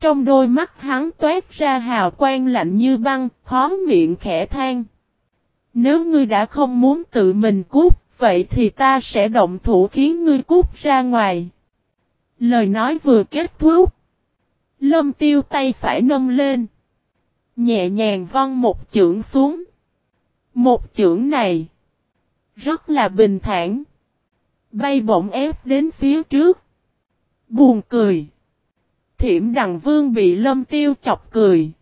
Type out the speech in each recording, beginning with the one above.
Trong đôi mắt hắn toát ra hào quang lạnh như băng, khó miệng khẽ than. Nếu ngươi đã không muốn tự mình cút, vậy thì ta sẽ động thủ khiến ngươi cút ra ngoài. Lời nói vừa kết thúc. Lâm tiêu tay phải nâng lên. Nhẹ nhàng văng một chưởng xuống. Một chưởng này. Rất là bình thản. Bay bổng ép đến phía trước. Buồn cười. Thiểm đằng vương bị lâm tiêu chọc cười.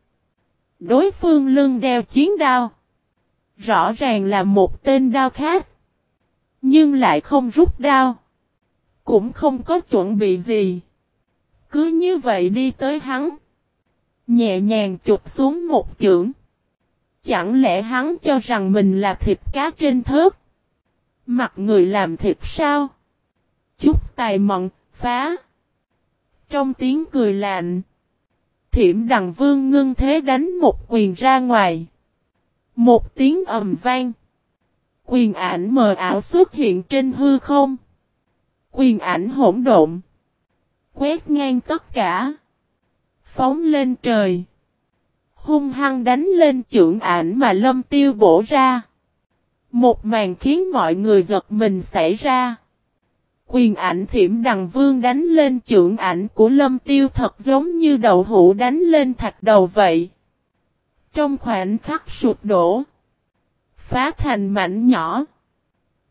Đối phương lưng đeo chiến đao. Rõ ràng là một tên đao khác. Nhưng lại không rút đao. Cũng không có chuẩn bị gì. Cứ như vậy đi tới hắn. Nhẹ nhàng chụp xuống một chưởng. Chẳng lẽ hắn cho rằng mình là thịt cá trên thớt? Mặt người làm thịt sao? Chút tài mận, phá. Trong tiếng cười lạnh. Thiểm đằng vương ngưng thế đánh một quyền ra ngoài. Một tiếng ầm vang. Quyền ảnh mờ ảo xuất hiện trên hư không. Quyền ảnh hỗn độn. Quét ngang tất cả. Phóng lên trời. Hung hăng đánh lên trưởng ảnh mà lâm tiêu bổ ra. Một màn khiến mọi người giật mình xảy ra. Quyền ảnh thiểm đằng vương đánh lên trưởng ảnh của lâm tiêu thật giống như đậu hũ đánh lên thạch đầu vậy. Trong khoảnh khắc sụp đổ. Phá thành mảnh nhỏ.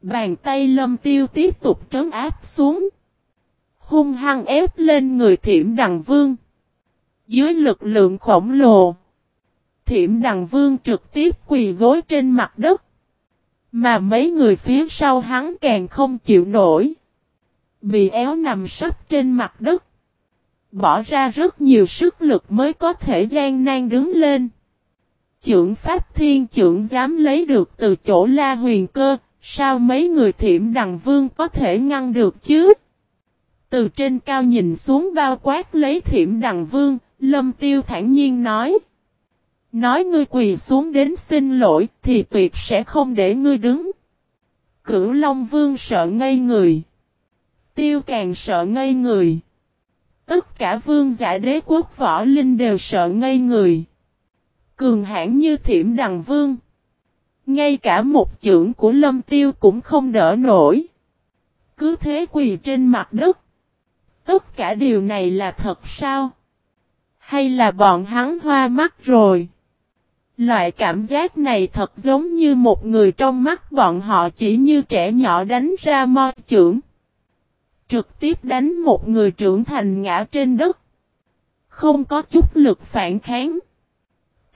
Bàn tay lâm tiêu tiếp tục trấn áp xuống. Hung hăng ép lên người thiểm đằng vương. Dưới lực lượng khổng lồ. Thiểm đằng vương trực tiếp quỳ gối trên mặt đất. Mà mấy người phía sau hắn càng không chịu nổi. Bị éo nằm sấp trên mặt đất. Bỏ ra rất nhiều sức lực mới có thể gian nan đứng lên. Trưởng Pháp Thiên trưởng dám lấy được từ chỗ La Huyền Cơ, sao mấy người thiểm đằng vương có thể ngăn được chứ? Từ trên cao nhìn xuống bao quát lấy thiểm đằng vương, Lâm Tiêu thản nhiên nói. Nói ngươi quỳ xuống đến xin lỗi thì tuyệt sẽ không để ngươi đứng. Cửu Long Vương sợ ngây người. Tiêu càng sợ ngây người. Tất cả vương giả đế quốc võ linh đều sợ ngây người. Cường hãn như thiểm đằng vương. Ngay cả một chưởng của lâm tiêu cũng không đỡ nổi. Cứ thế quỳ trên mặt đất. Tất cả điều này là thật sao? Hay là bọn hắn hoa mắt rồi? Loại cảm giác này thật giống như một người trong mắt bọn họ chỉ như trẻ nhỏ đánh ra mo trưởng. Trực tiếp đánh một người trưởng thành ngã trên đất. Không có chút lực phản kháng.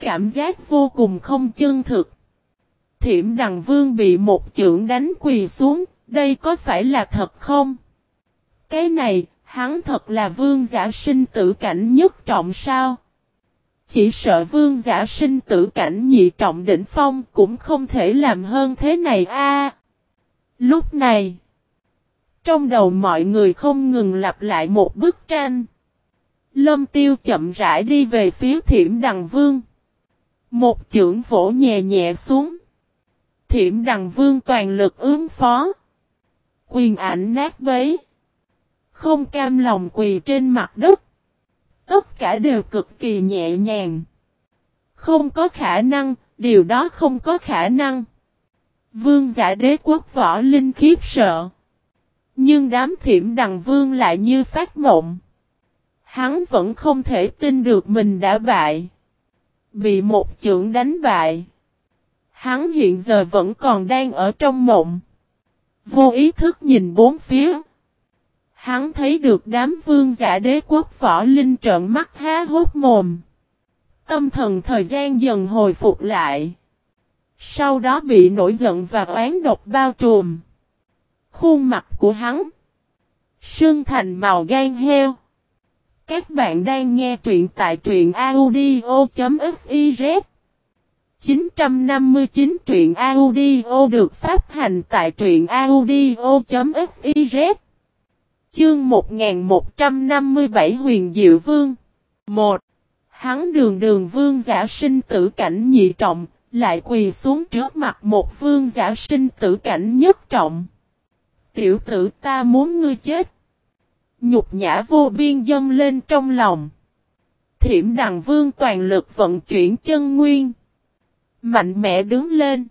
Cảm giác vô cùng không chân thực. Thiểm đằng vương bị một trưởng đánh quỳ xuống, đây có phải là thật không? Cái này, hắn thật là vương giả sinh tử cảnh nhất trọng sao? Chỉ sợ vương giả sinh tử cảnh nhị trọng đỉnh phong cũng không thể làm hơn thế này a. lúc này, trong đầu mọi người không ngừng lặp lại một bức tranh. Lâm tiêu chậm rãi đi về phía thiểm đằng vương. Một chưởng vỗ nhẹ nhẹ xuống. Thiểm đằng vương toàn lực ứng phó. Quyền ảnh nát bấy. Không cam lòng quỳ trên mặt đất. Tất cả đều cực kỳ nhẹ nhàng. Không có khả năng, điều đó không có khả năng. Vương giả đế quốc võ linh khiếp sợ. Nhưng đám thiểm đằng vương lại như phát mộng. Hắn vẫn không thể tin được mình đã bại. Bị một chưởng đánh bại. Hắn hiện giờ vẫn còn đang ở trong mộng. Vô ý thức nhìn bốn phía. Hắn thấy được đám vương giả đế quốc võ linh trợn mắt há hốt mồm. Tâm thần thời gian dần hồi phục lại. Sau đó bị nổi giận và oán độc bao trùm. Khuôn mặt của hắn. sương thành màu gan heo. Các bạn đang nghe truyện tại truyện audio.fiz 959 truyện audio được phát hành tại truyện audio.fiz Chương 1157 Huyền Diệu Vương 1. Hắn đường đường vương giả sinh tử cảnh nhị trọng, lại quỳ xuống trước mặt một vương giả sinh tử cảnh nhất trọng. Tiểu tử ta muốn ngươi chết. Nhục nhã vô biên dâng lên trong lòng. Thiểm đằng vương toàn lực vận chuyển chân nguyên. Mạnh mẽ đứng lên.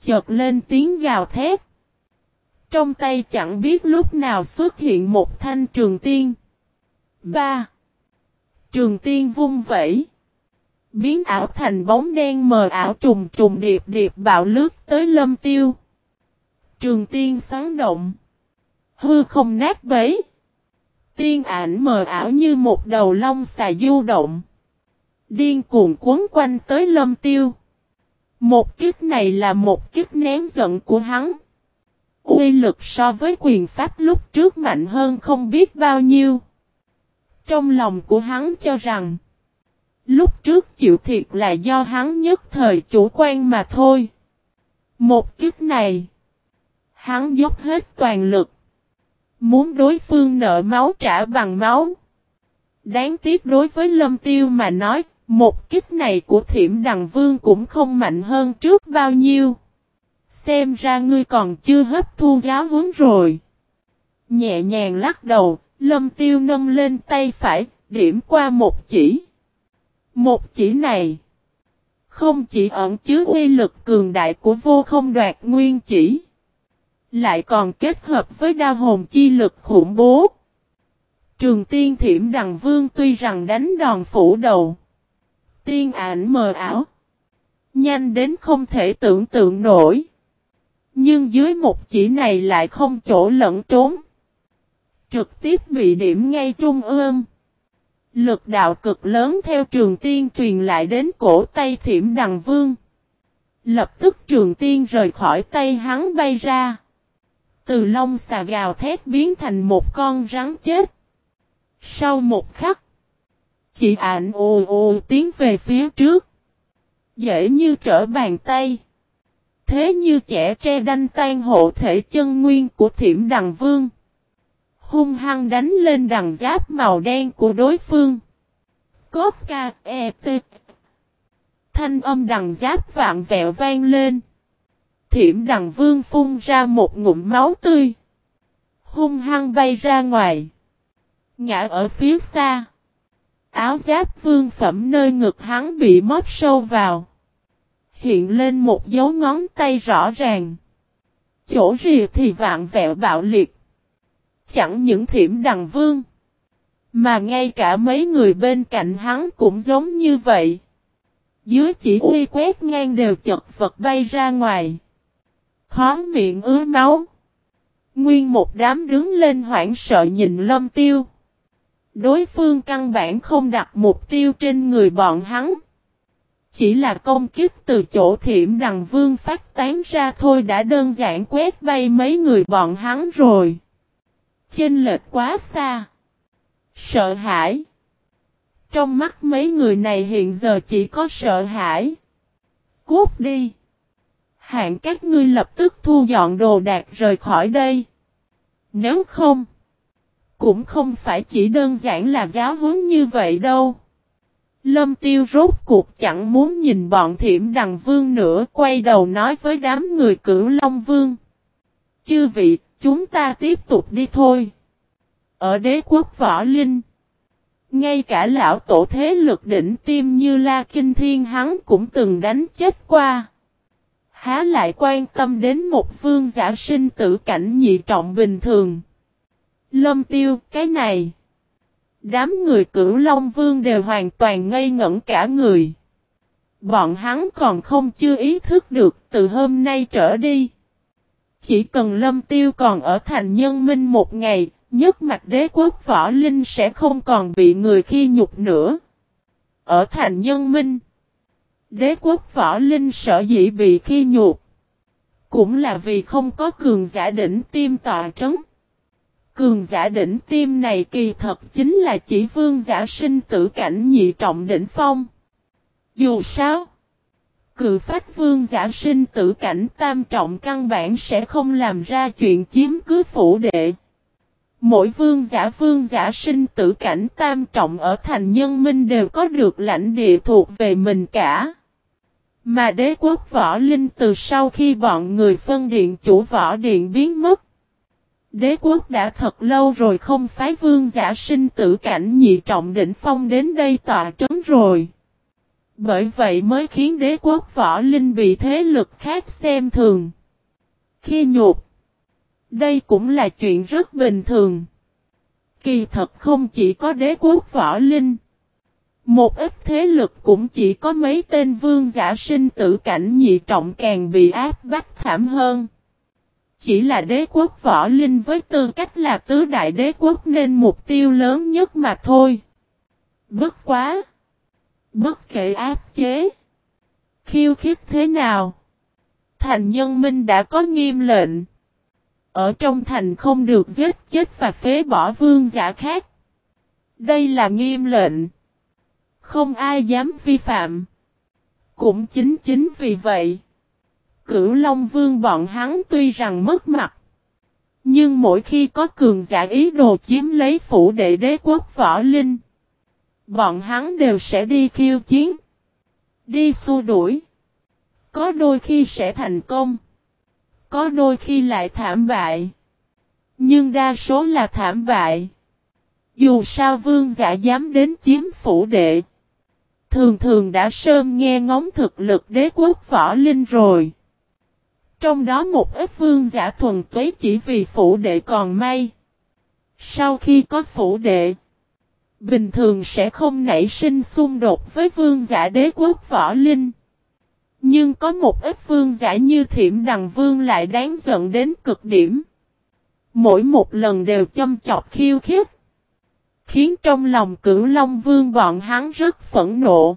Chợt lên tiếng gào thét. Trong tay chẳng biết lúc nào xuất hiện một thanh trường tiên. 3. Trường tiên vung vẩy. Biến ảo thành bóng đen mờ ảo trùng trùng điệp điệp bạo lướt tới lâm tiêu. Trường tiên sáng động. Hư không nát bấy. Tiên ảnh mờ ảo như một đầu long xà du động. Điên cuồng cuốn quanh tới lâm tiêu. Một kích này là một kích ném giận của hắn. Uy lực so với quyền pháp lúc trước mạnh hơn không biết bao nhiêu. Trong lòng của hắn cho rằng. Lúc trước chịu thiệt là do hắn nhất thời chủ quan mà thôi. Một kích này. Hắn dốc hết toàn lực. Muốn đối phương nợ máu trả bằng máu. Đáng tiếc đối với lâm tiêu mà nói, một kích này của thiểm đằng vương cũng không mạnh hơn trước bao nhiêu. Xem ra ngươi còn chưa hấp thu giáo huấn rồi. Nhẹ nhàng lắc đầu, lâm tiêu nâng lên tay phải, điểm qua một chỉ. Một chỉ này, không chỉ ẩn chứa uy lực cường đại của vô không đoạt nguyên chỉ. Lại còn kết hợp với đa hồn chi lực khủng bố. Trường tiên thiểm đằng vương tuy rằng đánh đòn phủ đầu. Tiên ảnh mờ ảo. Nhanh đến không thể tưởng tượng nổi. Nhưng dưới một chỉ này lại không chỗ lẫn trốn. Trực tiếp bị điểm ngay trung ương. Lực đạo cực lớn theo trường tiên truyền lại đến cổ tay thiểm đằng vương. Lập tức trường tiên rời khỏi tay hắn bay ra. Từ lông xà gào thét biến thành một con rắn chết. Sau một khắc, chị ảnh ồ ồ tiến về phía trước. Dễ như trở bàn tay. Thế như trẻ tre đanh tan hộ thể chân nguyên của thiểm đằng vương. Hung hăng đánh lên đằng giáp màu đen của đối phương. Cốt ca e t. Thanh âm đằng giáp vạn vẹo vang lên. Thiểm đằng vương phun ra một ngụm máu tươi. Hung hăng bay ra ngoài. Ngã ở phía xa. Áo giáp vương phẩm nơi ngực hắn bị móp sâu vào. Hiện lên một dấu ngón tay rõ ràng. Chỗ rìa thì vạn vẹo bạo liệt. Chẳng những thiểm đằng vương. Mà ngay cả mấy người bên cạnh hắn cũng giống như vậy. Dưới chỉ uy quét ngang đều chật vật bay ra ngoài. Khó miệng ứa máu. Nguyên một đám đứng lên hoảng sợ nhìn lâm tiêu. Đối phương căn bản không đặt mục tiêu trên người bọn hắn. Chỉ là công kích từ chỗ thiểm đằng vương phát tán ra thôi đã đơn giản quét bay mấy người bọn hắn rồi. Chênh lệch quá xa. Sợ hãi. Trong mắt mấy người này hiện giờ chỉ có sợ hãi. Cút đi hạn các ngươi lập tức thu dọn đồ đạc rời khỏi đây. Nếu không, cũng không phải chỉ đơn giản là giáo huấn như vậy đâu. Lâm tiêu rốt cuộc chẳng muốn nhìn bọn thiểm đằng vương nữa, quay đầu nói với đám người cửu Long Vương. Chư vị, chúng ta tiếp tục đi thôi. Ở đế quốc Võ Linh, ngay cả lão tổ thế lực đỉnh tim như La Kinh Thiên hắn cũng từng đánh chết qua. Há lại quan tâm đến một vương giả sinh tử cảnh nhị trọng bình thường. Lâm tiêu, cái này. Đám người cửu Long Vương đều hoàn toàn ngây ngẩn cả người. Bọn hắn còn không chưa ý thức được từ hôm nay trở đi. Chỉ cần lâm tiêu còn ở thành nhân minh một ngày, nhất mặt đế quốc võ linh sẽ không còn bị người khi nhục nữa. Ở thành nhân minh, Đế quốc võ linh sợ dĩ bị khi nhục. Cũng là vì không có cường giả đỉnh tim tọa trấn. Cường giả đỉnh tim này kỳ thật chính là chỉ vương giả sinh tử cảnh nhị trọng đỉnh phong. Dù sao, cự phách vương giả sinh tử cảnh tam trọng căn bản sẽ không làm ra chuyện chiếm cứ phủ đệ. Mỗi vương giả vương giả sinh tử cảnh tam trọng ở thành nhân minh đều có được lãnh địa thuộc về mình cả. Mà đế quốc võ linh từ sau khi bọn người phân điện chủ võ điện biến mất. Đế quốc đã thật lâu rồi không phái vương giả sinh tử cảnh nhị trọng đỉnh phong đến đây tọa trấn rồi. Bởi vậy mới khiến đế quốc võ linh bị thế lực khác xem thường. Khi nhục. Đây cũng là chuyện rất bình thường. Kỳ thật không chỉ có đế quốc võ linh. Một ít thế lực cũng chỉ có mấy tên vương giả sinh tử cảnh nhị trọng càng bị áp bách thảm hơn. Chỉ là đế quốc võ linh với tư cách là tứ đại đế quốc nên mục tiêu lớn nhất mà thôi. Bất quá. Bất kể áp chế. Khiêu khích thế nào. Thành nhân minh đã có nghiêm lệnh. Ở trong thành không được giết chết và phế bỏ vương giả khác. Đây là nghiêm lệnh. Không ai dám vi phạm. Cũng chính chính vì vậy. Cửu Long Vương bọn hắn tuy rằng mất mặt. Nhưng mỗi khi có cường giả ý đồ chiếm lấy phủ đệ đế quốc võ linh. Bọn hắn đều sẽ đi khiêu chiến. Đi xua đuổi. Có đôi khi sẽ thành công. Có đôi khi lại thảm bại. Nhưng đa số là thảm bại. Dù sao vương giả dám đến chiếm phủ đệ. Thường thường đã sớm nghe ngóng thực lực đế quốc võ linh rồi. Trong đó một ít vương giả thuần tuế chỉ vì phủ đệ còn may. Sau khi có phủ đệ, bình thường sẽ không nảy sinh xung đột với vương giả đế quốc võ linh. Nhưng có một ít vương giả như thiểm đằng vương lại đáng giận đến cực điểm. Mỗi một lần đều châm chọc khiêu khích. Khiến trong lòng cửu Long Vương bọn hắn rất phẫn nộ.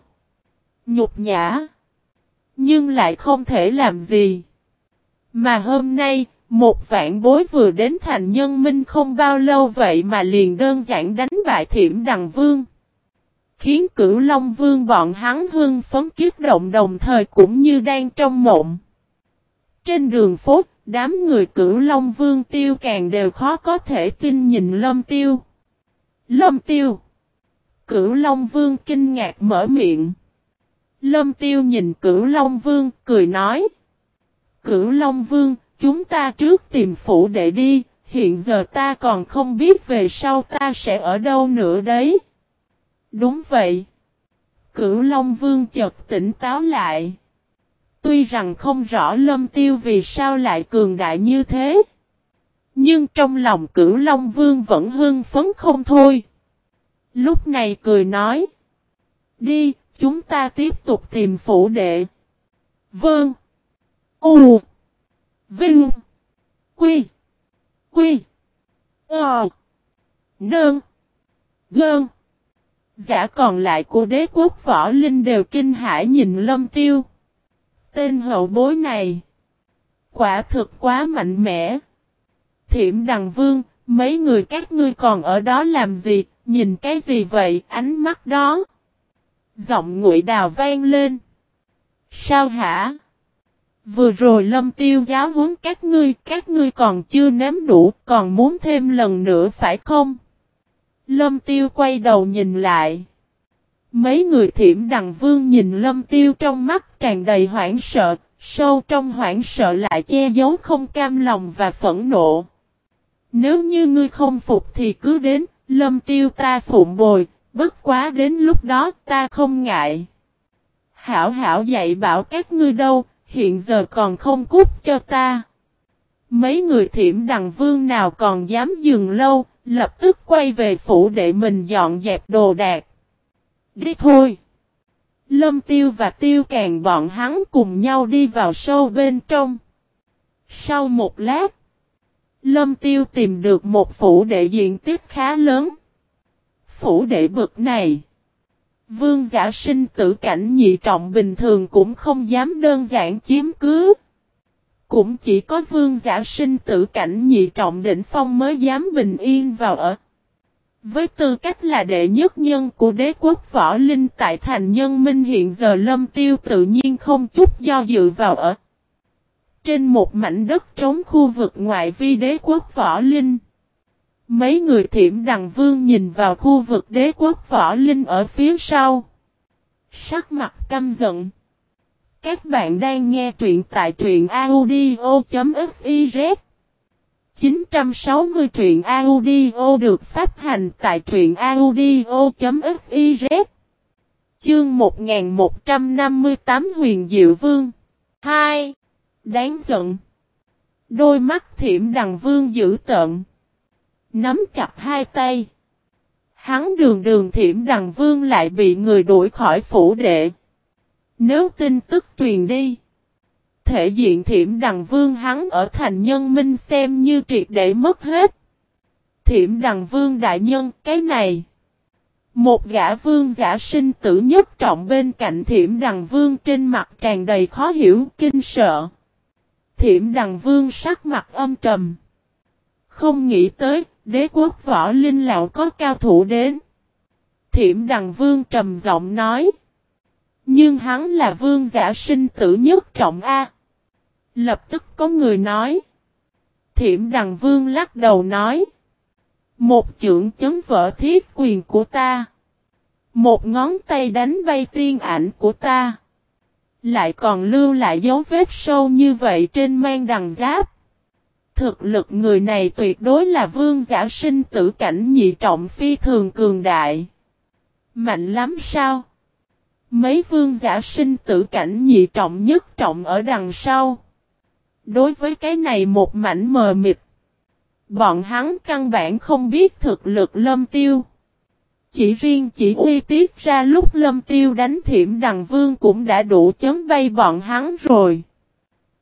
Nhục nhã. Nhưng lại không thể làm gì. Mà hôm nay, một vạn bối vừa đến thành nhân minh không bao lâu vậy mà liền đơn giản đánh bại thiểm đằng vương. Khiến cửu Long Vương bọn hắn hưng phấn kiết động đồng thời cũng như đang trong mộng. Trên đường phố, đám người cửu Long Vương tiêu càng đều khó có thể tin nhìn Lâm Tiêu. Lâm Tiêu! Cửu Long Vương kinh ngạc mở miệng. Lâm Tiêu nhìn cửu Long Vương cười nói. Cửu Long Vương, chúng ta trước tìm phủ để đi, hiện giờ ta còn không biết về sau ta sẽ ở đâu nữa đấy. Đúng vậy. Cửu Long Vương chợt tỉnh táo lại. Tuy rằng không rõ lâm tiêu vì sao lại cường đại như thế. Nhưng trong lòng cửu Long Vương vẫn hưng phấn không thôi. Lúc này cười nói. Đi, chúng ta tiếp tục tìm phủ đệ. Vương. U. Vinh. Quy. Quy. Ờ. Nương. Gơn. Giả còn lại của đế quốc võ linh đều kinh hãi nhìn lâm tiêu. Tên hậu bối này. Quả thực quá mạnh mẽ. Thiểm đằng vương, mấy người các ngươi còn ở đó làm gì, nhìn cái gì vậy, ánh mắt đó. Giọng ngụy đào vang lên. Sao hả? Vừa rồi lâm tiêu giáo huấn các ngươi, các ngươi còn chưa nếm đủ, còn muốn thêm lần nữa phải không? Lâm tiêu quay đầu nhìn lại. Mấy người thiểm đằng vương nhìn lâm tiêu trong mắt tràn đầy hoảng sợ, sâu trong hoảng sợ lại che giấu không cam lòng và phẫn nộ. Nếu như ngươi không phục thì cứ đến, lâm tiêu ta phụng bồi, bất quá đến lúc đó ta không ngại. Hảo hảo dạy bảo các ngươi đâu, hiện giờ còn không cút cho ta. Mấy người thiểm đằng vương nào còn dám dừng lâu, lập tức quay về phủ để mình dọn dẹp đồ đạc. Đi thôi! Lâm tiêu và tiêu càng bọn hắn cùng nhau đi vào sâu bên trong. Sau một lát, Lâm tiêu tìm được một phủ đệ diện tích khá lớn. Phủ đệ bực này. Vương giả sinh tử cảnh nhị trọng bình thường cũng không dám đơn giản chiếm cứ. Cũng chỉ có vương giả sinh tử cảnh nhị trọng đỉnh phong mới dám bình yên vào ở. Với tư cách là đệ nhất nhân của đế quốc võ linh tại thành nhân minh hiện giờ lâm tiêu tự nhiên không chút do dự vào ở. Trên một mảnh đất trống khu vực ngoại vi đế quốc võ linh. Mấy người thiểm đằng vương nhìn vào khu vực đế quốc võ linh ở phía sau. Sắc mặt căm giận. Các bạn đang nghe truyện tại truyện audio.fiz 960 truyện audio được phát hành tại truyện audio.fiz Chương 1158 Huyền Diệu Vương 2. Đáng giận. Đôi mắt thiểm đằng vương giữ tợn. Nắm chặt hai tay. Hắn đường đường thiểm đằng vương lại bị người đuổi khỏi phủ đệ. Nếu tin tức truyền đi, thể diện thiểm đằng vương hắn ở thành nhân minh xem như triệt để mất hết. Thiểm đằng vương đại nhân, cái này. Một gã vương giả sinh tử nhất trọng bên cạnh thiểm đằng vương trên mặt tràn đầy khó hiểu, kinh sợ. Thiểm đằng vương sắc mặt âm trầm. Không nghĩ tới đế quốc võ linh lão có cao thủ đến. Thiểm đằng vương trầm giọng nói. Nhưng hắn là vương giả sinh tử nhất trọng A. Lập tức có người nói. Thiểm đằng vương lắc đầu nói. Một chưởng chấn vỡ thiết quyền của ta. Một ngón tay đánh bay tiên ảnh của ta. Lại còn lưu lại dấu vết sâu như vậy trên mang đằng giáp. Thực lực người này tuyệt đối là vương giả sinh tử cảnh nhị trọng phi thường cường đại. Mạnh lắm sao? Mấy vương giả sinh tử cảnh nhị trọng nhất trọng ở đằng sau. Đối với cái này một mảnh mờ mịt. Bọn hắn căn bản không biết thực lực lâm tiêu. Chỉ riêng chỉ uy tiết ra lúc lâm tiêu đánh thiểm đằng vương cũng đã đủ chấn bay bọn hắn rồi.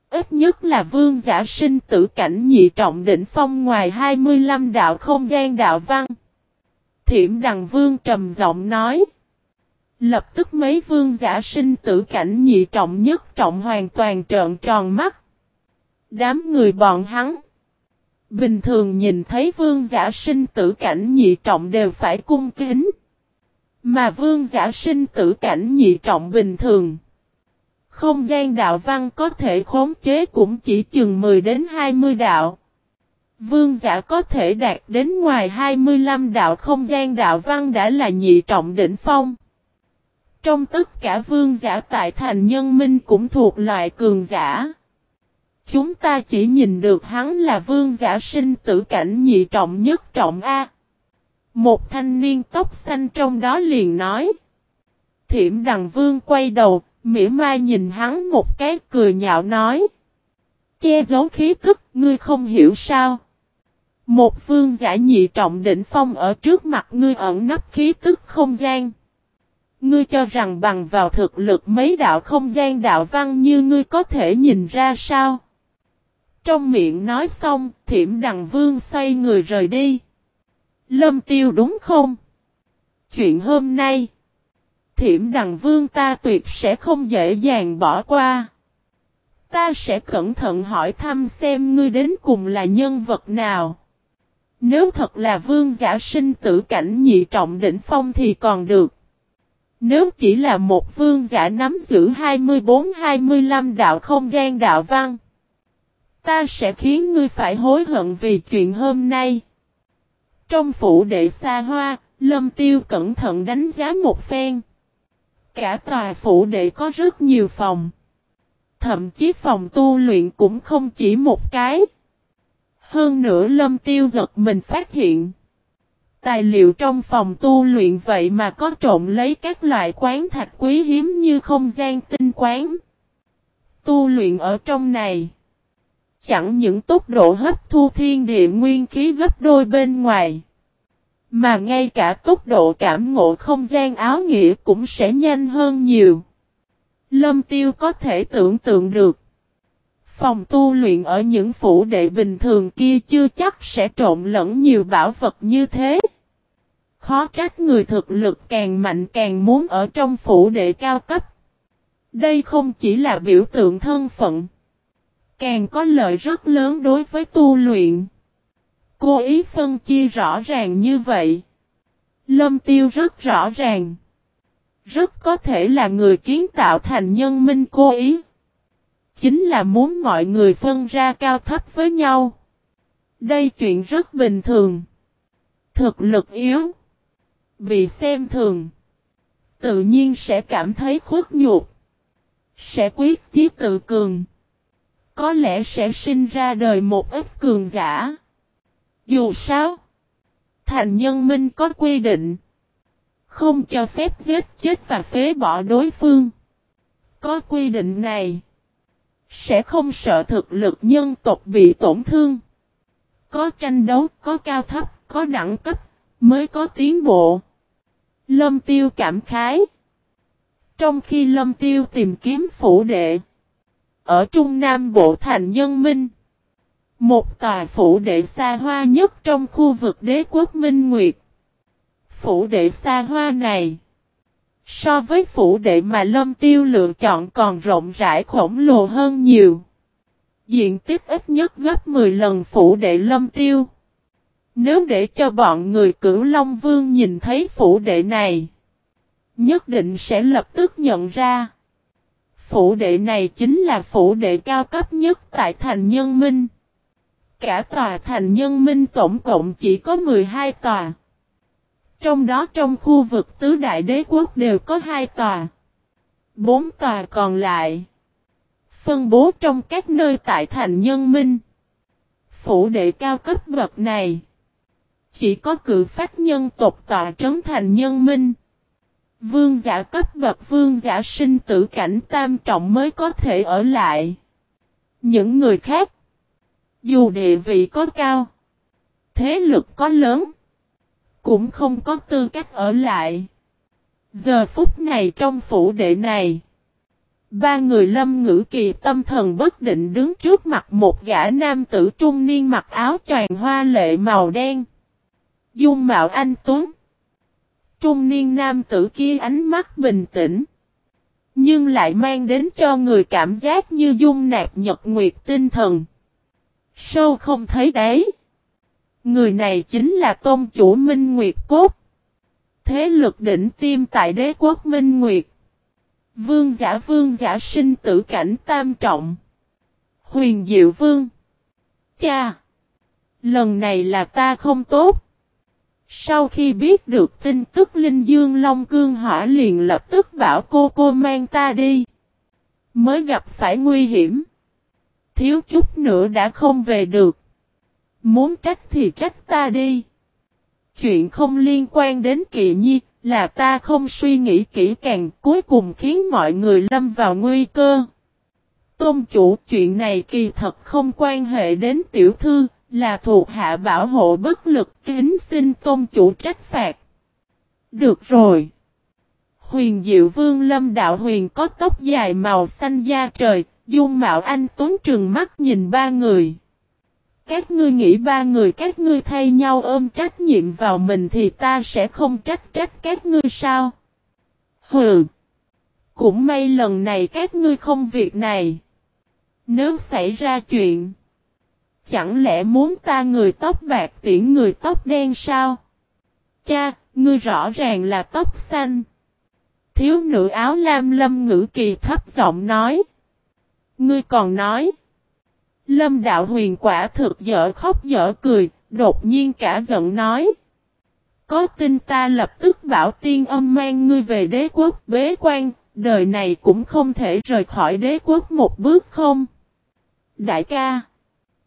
Ít nhất là vương giả sinh tử cảnh nhị trọng đỉnh phong ngoài 25 đạo không gian đạo văn. Thiểm đằng vương trầm giọng nói. Lập tức mấy vương giả sinh tử cảnh nhị trọng nhất trọng hoàn toàn trợn tròn mắt. Đám người bọn hắn. Bình thường nhìn thấy vương giả sinh tử cảnh nhị trọng đều phải cung kính. Mà vương giả sinh tử cảnh nhị trọng bình thường. Không gian đạo văn có thể khống chế cũng chỉ chừng 10 đến 20 đạo. Vương giả có thể đạt đến ngoài 25 đạo không gian đạo văn đã là nhị trọng đỉnh phong. Trong tất cả vương giả tại thành nhân minh cũng thuộc loại cường giả. Chúng ta chỉ nhìn được hắn là vương giả sinh tử cảnh nhị trọng nhất trọng A. Một thanh niên tóc xanh trong đó liền nói. Thiểm đằng vương quay đầu, mỉa mai nhìn hắn một cái cười nhạo nói. Che giấu khí tức, ngươi không hiểu sao. Một vương giả nhị trọng đỉnh phong ở trước mặt ngươi ẩn nấp khí tức không gian. Ngươi cho rằng bằng vào thực lực mấy đạo không gian đạo văn như ngươi có thể nhìn ra sao? Trong miệng nói xong, thiểm đằng vương xoay người rời đi. Lâm tiêu đúng không? Chuyện hôm nay, thiểm đằng vương ta tuyệt sẽ không dễ dàng bỏ qua. Ta sẽ cẩn thận hỏi thăm xem ngươi đến cùng là nhân vật nào. Nếu thật là vương giả sinh tử cảnh nhị trọng đỉnh phong thì còn được. Nếu chỉ là một vương giả nắm giữ 24-25 đạo không gian đạo văn. Ta sẽ khiến ngươi phải hối hận vì chuyện hôm nay. Trong phủ đệ xa hoa, Lâm Tiêu cẩn thận đánh giá một phen. Cả tòa phủ đệ có rất nhiều phòng. Thậm chí phòng tu luyện cũng không chỉ một cái. Hơn nữa Lâm Tiêu giật mình phát hiện. Tài liệu trong phòng tu luyện vậy mà có trộn lấy các loại quán thạch quý hiếm như không gian tinh quán. Tu luyện ở trong này. Chẳng những tốc độ hấp thu thiên địa nguyên khí gấp đôi bên ngoài. Mà ngay cả tốc độ cảm ngộ không gian áo nghĩa cũng sẽ nhanh hơn nhiều. Lâm tiêu có thể tưởng tượng được. Phòng tu luyện ở những phủ đệ bình thường kia chưa chắc sẽ trộn lẫn nhiều bảo vật như thế. Khó trách người thực lực càng mạnh càng muốn ở trong phủ đệ cao cấp. Đây không chỉ là biểu tượng thân phận, càng có lợi rất lớn đối với tu luyện. Cô ý phân chia rõ ràng như vậy. Lâm tiêu rất rõ ràng. Rất có thể là người kiến tạo thành nhân minh cô ý. Chính là muốn mọi người phân ra cao thấp với nhau. Đây chuyện rất bình thường. Thực lực yếu. Bị xem thường. Tự nhiên sẽ cảm thấy khuất nhục. Sẽ quyết chí tự cường có lẽ sẽ sinh ra đời một ít cường giả. Dù sao, thành nhân minh có quy định, không cho phép giết chết và phế bỏ đối phương. Có quy định này, sẽ không sợ thực lực nhân tộc bị tổn thương. Có tranh đấu, có cao thấp, có đẳng cấp, mới có tiến bộ. Lâm Tiêu cảm khái. Trong khi Lâm Tiêu tìm kiếm phủ đệ, ở Trung Nam Bộ thành nhân minh, một tòa phủ đệ xa hoa nhất trong khu vực đế quốc Minh Nguyệt. Phủ đệ xa hoa này, so với phủ đệ mà Lâm Tiêu lựa chọn còn rộng rãi khổng lồ hơn nhiều. Diện tích ít nhất gấp 10 lần phủ đệ Lâm Tiêu. Nếu để cho bọn người cửu Long Vương nhìn thấy phủ đệ này, nhất định sẽ lập tức nhận ra. Phủ đệ này chính là phủ đệ cao cấp nhất tại thành nhân minh. Cả tòa thành nhân minh tổng cộng chỉ có 12 tòa. Trong đó trong khu vực tứ đại đế quốc đều có hai tòa. bốn tòa còn lại. Phân bố trong các nơi tại thành nhân minh. Phủ đệ cao cấp bậc này. Chỉ có cự phách nhân tộc tọa trấn thành nhân minh. Vương giả cấp bậc vương giả sinh tử cảnh tam trọng mới có thể ở lại. Những người khác, dù địa vị có cao, thế lực có lớn, cũng không có tư cách ở lại. Giờ phút này trong phủ đệ này, ba người lâm ngữ kỳ tâm thần bất định đứng trước mặt một gã nam tử trung niên mặc áo choàng hoa lệ màu đen. Dung mạo anh Tuấn. Trung niên nam tử kia ánh mắt bình tĩnh. Nhưng lại mang đến cho người cảm giác như dung nạp nhật nguyệt tinh thần. Sâu không thấy đấy. Người này chính là tôn chủ Minh Nguyệt Cốt. Thế lực đỉnh tiêm tại đế quốc Minh Nguyệt. Vương giả vương giả sinh tử cảnh tam trọng. Huyền Diệu Vương. Cha! Lần này là ta không tốt. Sau khi biết được tin tức Linh Dương Long Cương Hỏa liền lập tức bảo cô cô mang ta đi. Mới gặp phải nguy hiểm. Thiếu chút nữa đã không về được. Muốn trách thì trách ta đi. Chuyện không liên quan đến kỵ nhi là ta không suy nghĩ kỹ càng cuối cùng khiến mọi người lâm vào nguy cơ. Tôn chủ chuyện này kỳ thật không quan hệ đến tiểu thư, là thuộc hạ bảo hộ bất lực kính xin tôn chủ trách phạt. Được rồi. Huyền Diệu Vương Lâm Đạo Huyền có tóc dài màu xanh da trời, dung mạo anh tuấn trừng mắt nhìn ba người. Các ngươi nghĩ ba người các ngươi thay nhau ôm trách nhiệm vào mình thì ta sẽ không trách trách các ngươi sao? Hừ! Cũng may lần này các ngươi không việc này. Nếu xảy ra chuyện, Chẳng lẽ muốn ta người tóc bạc tiễn người tóc đen sao? Cha, ngươi rõ ràng là tóc xanh. Thiếu nữ áo lam lâm ngữ kỳ thấp giọng nói. Ngươi còn nói. Lâm đạo huyền quả thực dở khóc dở cười, đột nhiên cả giận nói. Có tin ta lập tức bảo tiên âm mang ngươi về đế quốc bế quan, đời này cũng không thể rời khỏi đế quốc một bước không? Đại ca.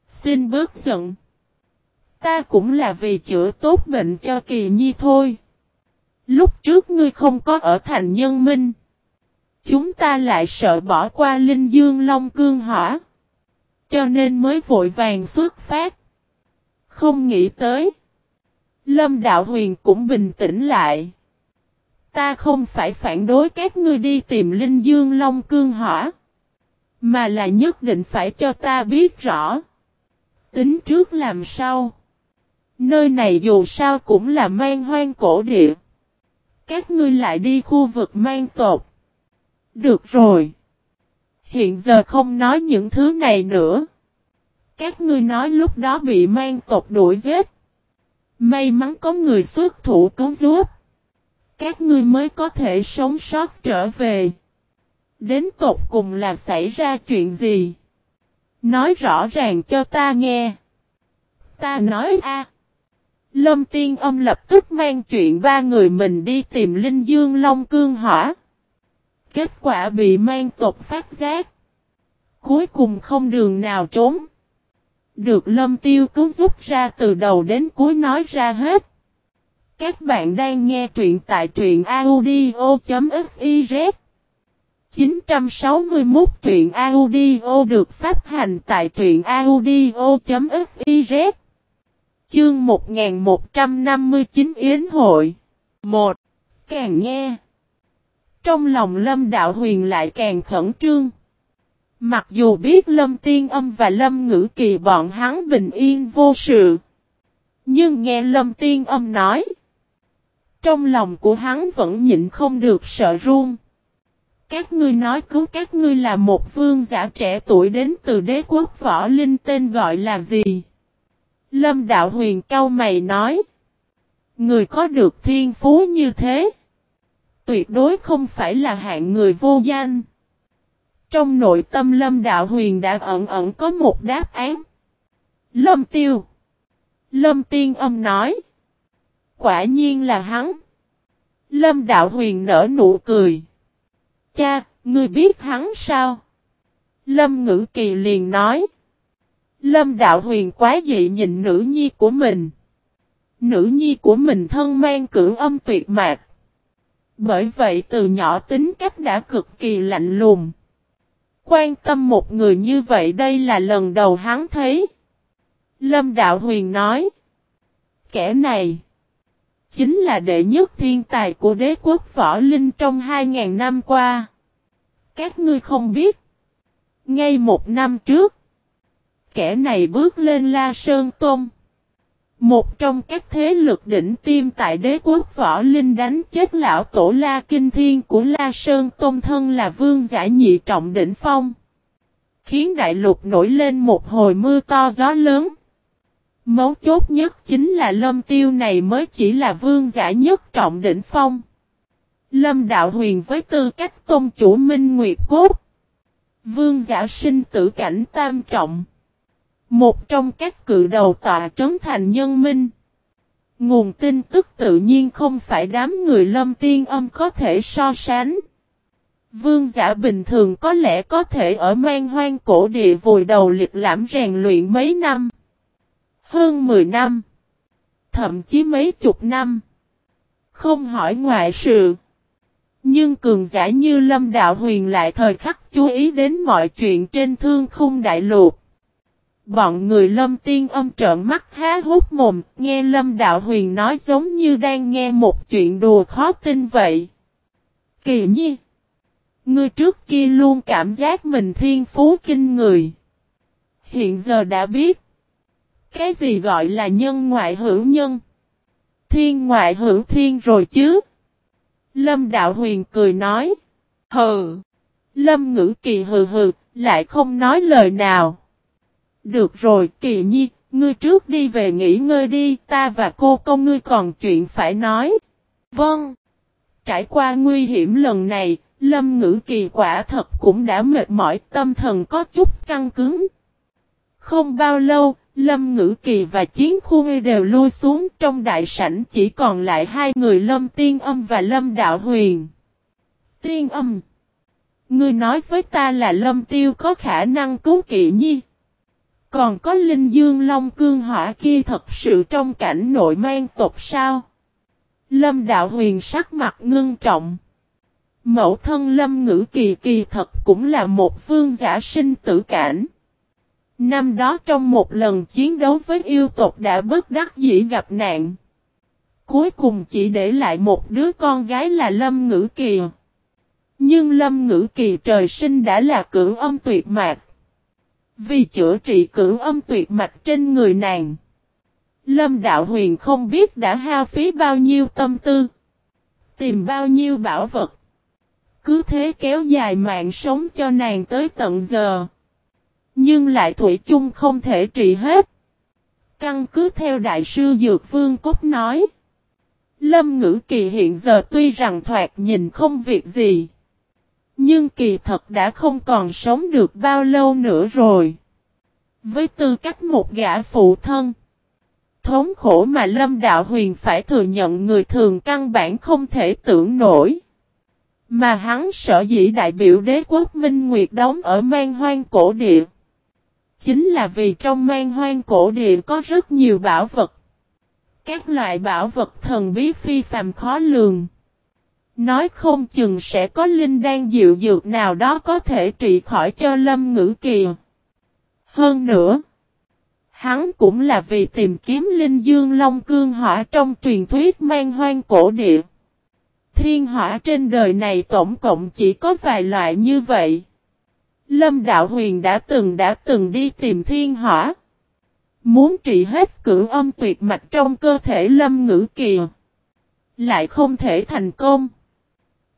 Xin bước giận. Ta cũng là vì chữa tốt bệnh cho kỳ nhi thôi. Lúc trước ngươi không có ở thành nhân minh. Chúng ta lại sợ bỏ qua linh dương long cương hỏa. Cho nên mới vội vàng xuất phát. Không nghĩ tới. Lâm Đạo Huyền cũng bình tĩnh lại. Ta không phải phản đối các ngươi đi tìm Linh Dương Long Cương Hỏa. Mà là nhất định phải cho ta biết rõ tính trước làm sao. Nơi này dù sao cũng là mang hoang cổ địa. Các ngươi lại đi khu vực mang tột. Được rồi. Hiện giờ không nói những thứ này nữa. Các ngươi nói lúc đó bị mang tộc đuổi giết. May mắn có người xuất thủ cứu giúp. Các ngươi mới có thể sống sót trở về. Đến tột cùng là xảy ra chuyện gì? Nói rõ ràng cho ta nghe. Ta nói a. Lâm Tiên Âm lập tức mang chuyện ba người mình đi tìm Linh Dương Long Cương Hỏa. Kết quả bị mang tộc phát giác. Cuối cùng không đường nào trốn. Được lâm tiêu cứu giúp ra từ đầu đến cuối nói ra hết. Các bạn đang nghe truyện tại truyện audio.fif. 961 truyện audio được phát hành tại truyện audio.fiz Chương 1159 Yến Hội 1. Càng nghe trong lòng Lâm Đạo Huyền lại càng khẩn trương. Mặc dù biết Lâm Tiên Âm và Lâm Ngữ Kỳ bọn hắn bình yên vô sự. Nhưng nghe Lâm Tiên Âm nói. Trong lòng của hắn vẫn nhịn không được sợ run. Các ngươi nói cứu các ngươi là một vương giả trẻ tuổi đến từ đế quốc võ linh tên gọi là gì? Lâm Đạo Huyền cao mày nói. Người có được thiên phú như thế. Tuyệt đối không phải là hạng người vô danh. Trong nội tâm Lâm Đạo Huyền đã ẩn ẩn có một đáp án. Lâm Tiêu. Lâm Tiên âm nói. Quả nhiên là hắn. Lâm Đạo Huyền nở nụ cười. Cha, ngươi biết hắn sao? Lâm Ngữ Kỳ liền nói. Lâm Đạo Huyền quá dị nhìn nữ nhi của mình. Nữ nhi của mình thân mang cưỡng âm tuyệt mạc. Bởi vậy từ nhỏ tính cách đã cực kỳ lạnh lùng. Quan tâm một người như vậy đây là lần đầu hắn thấy. Lâm Đạo Huyền nói. Kẻ này. Chính là đệ nhất thiên tài của đế quốc võ linh trong 2.000 năm qua. Các ngươi không biết. Ngay một năm trước. Kẻ này bước lên La Sơn Tôn. Một trong các thế lực đỉnh tiêm tại đế quốc võ linh đánh chết lão tổ La Kinh Thiên của La Sơn Tôn thân là vương giả nhị trọng đỉnh phong. Khiến đại lục nổi lên một hồi mưa to gió lớn. Mấu chốt nhất chính là lâm tiêu này mới chỉ là vương giả nhất trọng đỉnh phong. Lâm đạo huyền với tư cách tôn chủ minh nguyệt cốt. Vương giả sinh tử cảnh tam trọng. Một trong các cự đầu tọa trấn thành nhân minh. Nguồn tin tức tự nhiên không phải đám người lâm tiên âm có thể so sánh. Vương giả bình thường có lẽ có thể ở mang hoang cổ địa vùi đầu liệt lãm rèn luyện mấy năm. Hơn 10 năm. Thậm chí mấy chục năm. Không hỏi ngoại sự. Nhưng cường giả như Lâm Đạo Huyền lại thời khắc chú ý đến mọi chuyện trên thương khung đại lục. Bọn người Lâm Tiên âm trợn mắt há hút mồm, nghe Lâm Đạo Huyền nói giống như đang nghe một chuyện đùa khó tin vậy. Kỳ nhi! Ngươi trước kia luôn cảm giác mình thiên phú kinh người. Hiện giờ đã biết. Cái gì gọi là nhân ngoại hữu nhân? Thiên ngoại hữu thiên rồi chứ? Lâm Đạo Huyền cười nói. Hừ. Lâm ngữ kỳ hừ hừ, lại không nói lời nào. Được rồi, kỳ nhi, ngươi trước đi về nghỉ ngơi đi, ta và cô công ngươi còn chuyện phải nói. Vâng. Trải qua nguy hiểm lần này, Lâm ngữ kỳ quả thật cũng đã mệt mỏi, tâm thần có chút căng cứng. Không bao lâu, Lâm Ngữ Kỳ và Chiến Khu đều lui xuống trong đại sảnh chỉ còn lại hai người Lâm Tiên Âm và Lâm Đạo Huyền. Tiên Âm Ngươi nói với ta là Lâm Tiêu có khả năng cứu kỵ nhi. Còn có Linh Dương Long Cương Hỏa kia thật sự trong cảnh nội mang tộc sao? Lâm Đạo Huyền sắc mặt ngưng trọng. Mẫu thân Lâm Ngữ Kỳ kỳ thật cũng là một vương giả sinh tử cảnh. Năm đó trong một lần chiến đấu với yêu tộc đã bất đắc dĩ gặp nạn. Cuối cùng chỉ để lại một đứa con gái là Lâm Ngữ Kỳ. Nhưng Lâm Ngữ Kỳ trời sinh đã là cưỡng âm tuyệt mạc vì chữa trị cưỡng âm tuyệt mạch trên người nàng. Lâm Đạo Huyền không biết đã hao phí bao nhiêu tâm tư. Tìm bao nhiêu bảo vật. Cứ thế kéo dài mạng sống cho nàng tới tận giờ. Nhưng lại Thủy chung không thể trị hết. Căn cứ theo Đại sư Dược Vương Cốt nói. Lâm ngữ kỳ hiện giờ tuy rằng thoạt nhìn không việc gì. Nhưng kỳ thật đã không còn sống được bao lâu nữa rồi. Với tư cách một gã phụ thân. Thống khổ mà Lâm Đạo Huyền phải thừa nhận người thường căn bản không thể tưởng nổi. Mà hắn sở dĩ đại biểu đế quốc Minh Nguyệt đóng ở mang hoang cổ địa. Chính là vì trong mang hoang cổ địa có rất nhiều bảo vật. Các loại bảo vật thần bí phi phàm khó lường. Nói không chừng sẽ có linh đan dịu dược nào đó có thể trị khỏi cho lâm ngữ kỳ. Hơn nữa, hắn cũng là vì tìm kiếm linh dương long cương hỏa trong truyền thuyết mang hoang cổ địa. Thiên hỏa trên đời này tổng cộng chỉ có vài loại như vậy. Lâm Đạo Huyền đã từng đã từng đi tìm thiên hỏa. Muốn trị hết cửu âm tuyệt mạch trong cơ thể Lâm Ngữ Kỳ. Lại không thể thành công.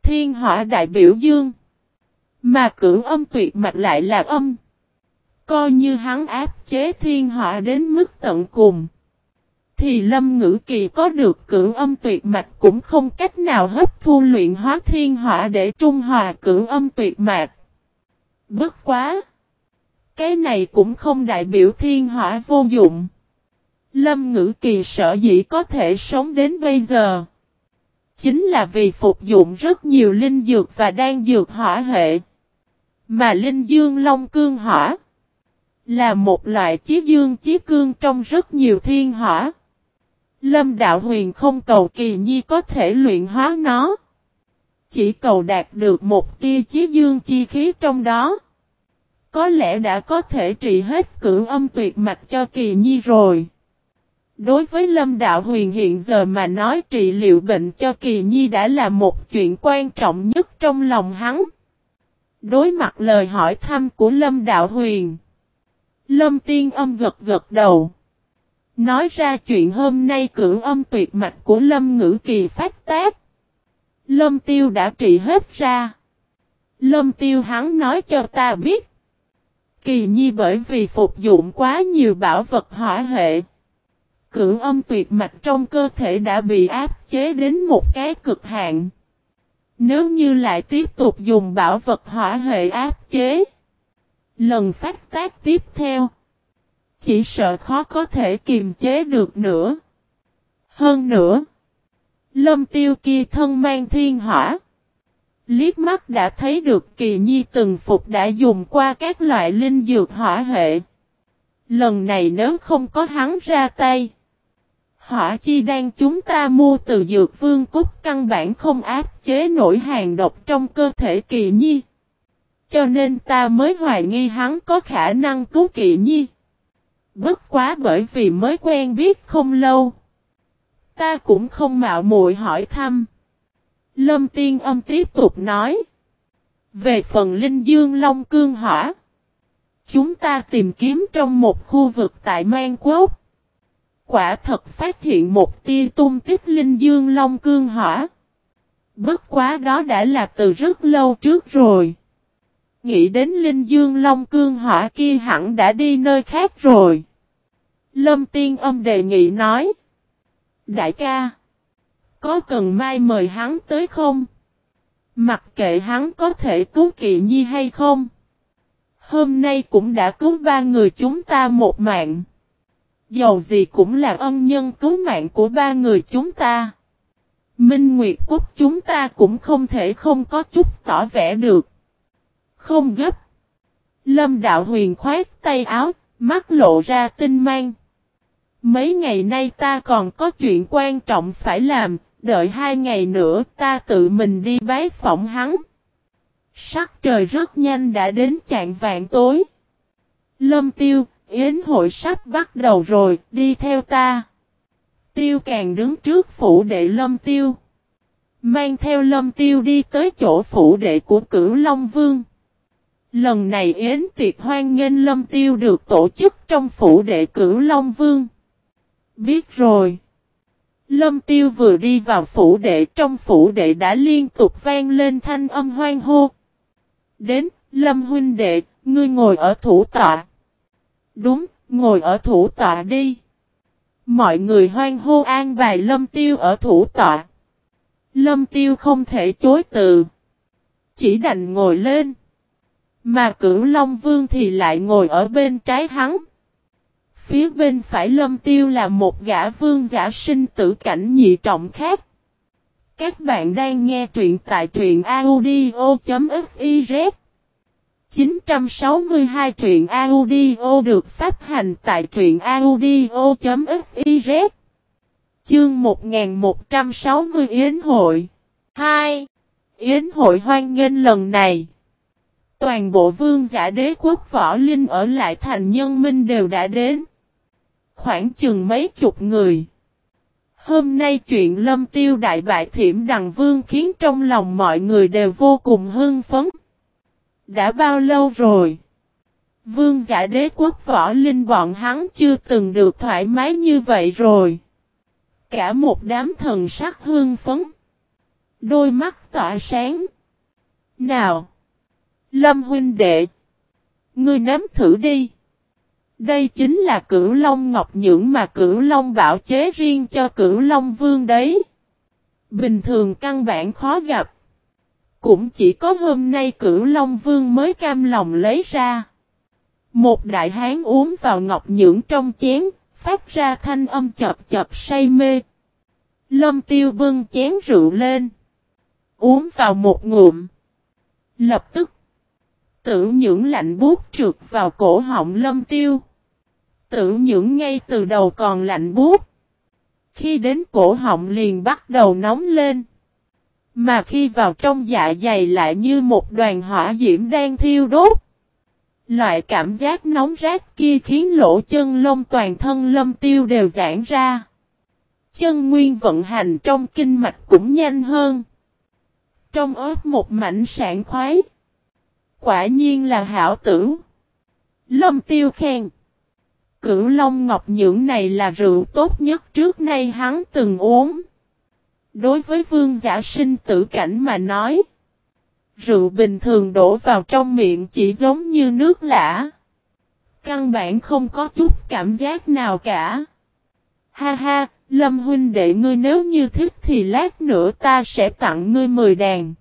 Thiên hỏa đại biểu dương. Mà cửu âm tuyệt mạch lại là âm. Coi như hắn áp chế thiên hỏa đến mức tận cùng. Thì lâm ngữ kỳ có được cửu âm tuyệt mạch cũng không cách nào hấp thu luyện hóa thiên hỏa để trung hòa cửu âm tuyệt mạch. Bất quá! Cái này cũng không đại biểu thiên hỏa vô dụng. Lâm ngữ kỳ sở dĩ có thể sống đến bây giờ. Chính là vì phục dụng rất nhiều linh dược và đan dược hỏa hệ. Mà linh dương long cương hỏa là một loại chí dương chí cương trong rất nhiều thiên hỏa. Lâm Đạo Huyền không cầu kỳ nhi có thể luyện hóa nó. Chỉ cầu đạt được một tia chí dương chi khí trong đó. Có lẽ đã có thể trị hết cửu âm tuyệt mạch cho kỳ nhi rồi. Đối với Lâm Đạo Huyền hiện giờ mà nói trị liệu bệnh cho kỳ nhi đã là một chuyện quan trọng nhất trong lòng hắn. Đối mặt lời hỏi thăm của Lâm Đạo Huyền. Lâm Tiên Âm gật gật đầu. Nói ra chuyện hôm nay cưỡng âm tuyệt mạch của Lâm Ngữ Kỳ phát tác. Lâm Tiêu đã trị hết ra. Lâm Tiêu hắn nói cho ta biết. Kỳ nhi bởi vì phục dụng quá nhiều bảo vật hỏa hệ. Cửu âm tuyệt mạch trong cơ thể đã bị áp chế đến một cái cực hạn. Nếu như lại tiếp tục dùng bảo vật hỏa hệ áp chế. Lần phát tác tiếp theo. Chỉ sợ khó có thể kiềm chế được nữa. Hơn nữa. Lâm tiêu kia thân mang thiên hỏa. Liếc mắt đã thấy được kỳ nhi từng phục đã dùng qua các loại linh dược hỏa hệ. Lần này nếu không có hắn ra tay. Hỏa chi đang chúng ta mua từ dược vương cúc căn bản không áp chế nổi hàng độc trong cơ thể kỳ nhi. Cho nên ta mới hoài nghi hắn có khả năng cứu kỳ nhi. Bất quá bởi vì mới quen biết không lâu. Ta cũng không mạo muội hỏi thăm. Lâm Tiên Âm tiếp tục nói. Về phần Linh Dương Long Cương Hỏa. Chúng ta tìm kiếm trong một khu vực tại Mang Quốc. Quả thật phát hiện một tia tung tích Linh Dương Long Cương Hỏa. Bất quá đó đã là từ rất lâu trước rồi. Nghĩ đến Linh Dương Long Cương Hỏa kia hẳn đã đi nơi khác rồi. Lâm Tiên Âm đề nghị nói. Đại ca. Có cần mai mời hắn tới không? Mặc kệ hắn có thể cứu kỵ nhi hay không? Hôm nay cũng đã cứu ba người chúng ta một mạng. Dầu gì cũng là ân nhân cứu mạng của ba người chúng ta. Minh Nguyệt Cúc chúng ta cũng không thể không có chút tỏ vẻ được. Không gấp. Lâm Đạo Huyền khoát tay áo, mắt lộ ra tinh mang. Mấy ngày nay ta còn có chuyện quan trọng phải làm, đợi hai ngày nữa ta tự mình đi bái phỏng hắn. Sắc trời rất nhanh đã đến chạng vạn tối. Lâm tiêu, yến hội sắp bắt đầu rồi, đi theo ta. Tiêu càng đứng trước phủ đệ lâm tiêu. Mang theo lâm tiêu đi tới chỗ phủ đệ của cửu Long Vương. Lần này yến tiệc hoan nghênh lâm tiêu được tổ chức trong phủ đệ cửu Long Vương. Biết rồi. Lâm tiêu vừa đi vào phủ đệ trong phủ đệ đã liên tục vang lên thanh âm hoang hô. Đến, Lâm huynh đệ, ngươi ngồi ở thủ tọa. Đúng, ngồi ở thủ tọa đi. Mọi người hoan hô an bài lâm tiêu ở thủ tọa. Lâm tiêu không thể chối từ. Chỉ đành ngồi lên. Mà cửu Long Vương thì lại ngồi ở bên trái hắn. Phía bên phải lâm tiêu là một gã vương giả sinh tử cảnh nhị trọng khác. Các bạn đang nghe truyện tại truyện audio.fif 962 truyện audio được phát hành tại truyện audio.fiz Chương 1160 Yến hội. 2. Yến hội hoan nghênh lần này. Toàn bộ vương giả đế quốc võ linh ở lại thành nhân minh đều đã đến. Khoảng chừng mấy chục người. Hôm nay chuyện lâm tiêu đại bại thiểm đằng vương khiến trong lòng mọi người đều vô cùng hưng phấn. Đã bao lâu rồi? Vương giả đế quốc võ linh bọn hắn chưa từng được thoải mái như vậy rồi. Cả một đám thần sắc hương phấn. Đôi mắt tỏa sáng. Nào! Lâm huynh đệ! Ngươi nếm thử đi. Đây chính là cửu long ngọc nhưỡng mà cửu long bảo chế riêng cho cửu long vương đấy. Bình thường căn bản khó gặp. Cũng chỉ có hôm nay cửu long vương mới cam lòng lấy ra. Một đại hán uống vào ngọc nhưỡng trong chén, phát ra thanh âm chập chập say mê. Lâm tiêu bưng chén rượu lên. Uống vào một ngụm. Lập tức Tử nhưỡng lạnh buốt trượt vào cổ họng lâm tiêu. Tử nhưỡng ngay từ đầu còn lạnh buốt. Khi đến cổ họng liền bắt đầu nóng lên. Mà khi vào trong dạ dày lại như một đoàn hỏa diễm đang thiêu đốt. Loại cảm giác nóng rát kia khiến lỗ chân lông toàn thân lâm tiêu đều giãn ra. Chân nguyên vận hành trong kinh mạch cũng nhanh hơn. Trong ớt một mảnh sảng khoái. Quả nhiên là hảo tử. Lâm tiêu khen. Cửu Long Ngọc Nhưỡng này là rượu tốt nhất trước nay hắn từng uống. Đối với vương giả sinh tử cảnh mà nói. Rượu bình thường đổ vào trong miệng chỉ giống như nước lã. Căn bản không có chút cảm giác nào cả. Ha ha, Lâm huynh đệ ngươi nếu như thích thì lát nữa ta sẽ tặng ngươi 10 đàn.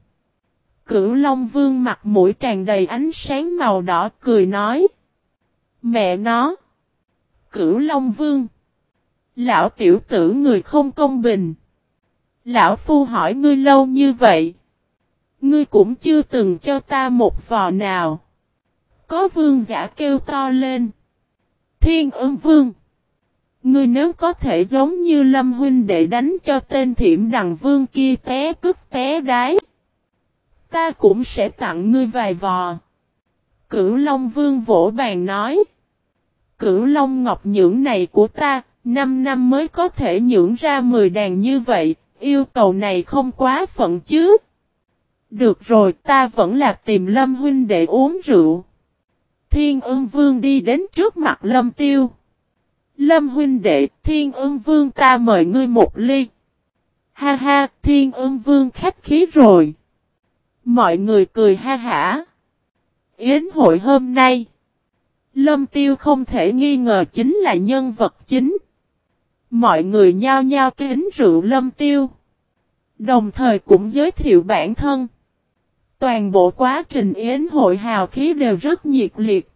Cửu Long Vương mặt mũi tràn đầy ánh sáng màu đỏ cười nói. Mẹ nó. Cửu Long Vương. Lão tiểu tử người không công bình. Lão Phu hỏi ngươi lâu như vậy. Ngươi cũng chưa từng cho ta một vò nào. Có vương giả kêu to lên. Thiên ưng vương. Ngươi nếu có thể giống như Lâm Huynh để đánh cho tên thiểm đằng vương kia té cứt té đái ta cũng sẽ tặng ngươi vài vò. Cửu Long Vương vỗ bàn nói. Cửu Long Ngọc nhưỡng này của ta, 5 năm mới có thể nhưỡng ra 10 đàn như vậy, yêu cầu này không quá phận chứ. Được rồi, ta vẫn là tìm Lâm Huynh để uống rượu. Thiên ương vương đi đến trước mặt Lâm Tiêu. Lâm Huynh đệ, Thiên ương vương ta mời ngươi một ly. Ha ha, Thiên ương vương khách khí rồi. Mọi người cười ha hả. Yến hội hôm nay. Lâm Tiêu không thể nghi ngờ chính là nhân vật chính. Mọi người nhao nhao kính rượu Lâm Tiêu. Đồng thời cũng giới thiệu bản thân. Toàn bộ quá trình yến hội hào khí đều rất nhiệt liệt.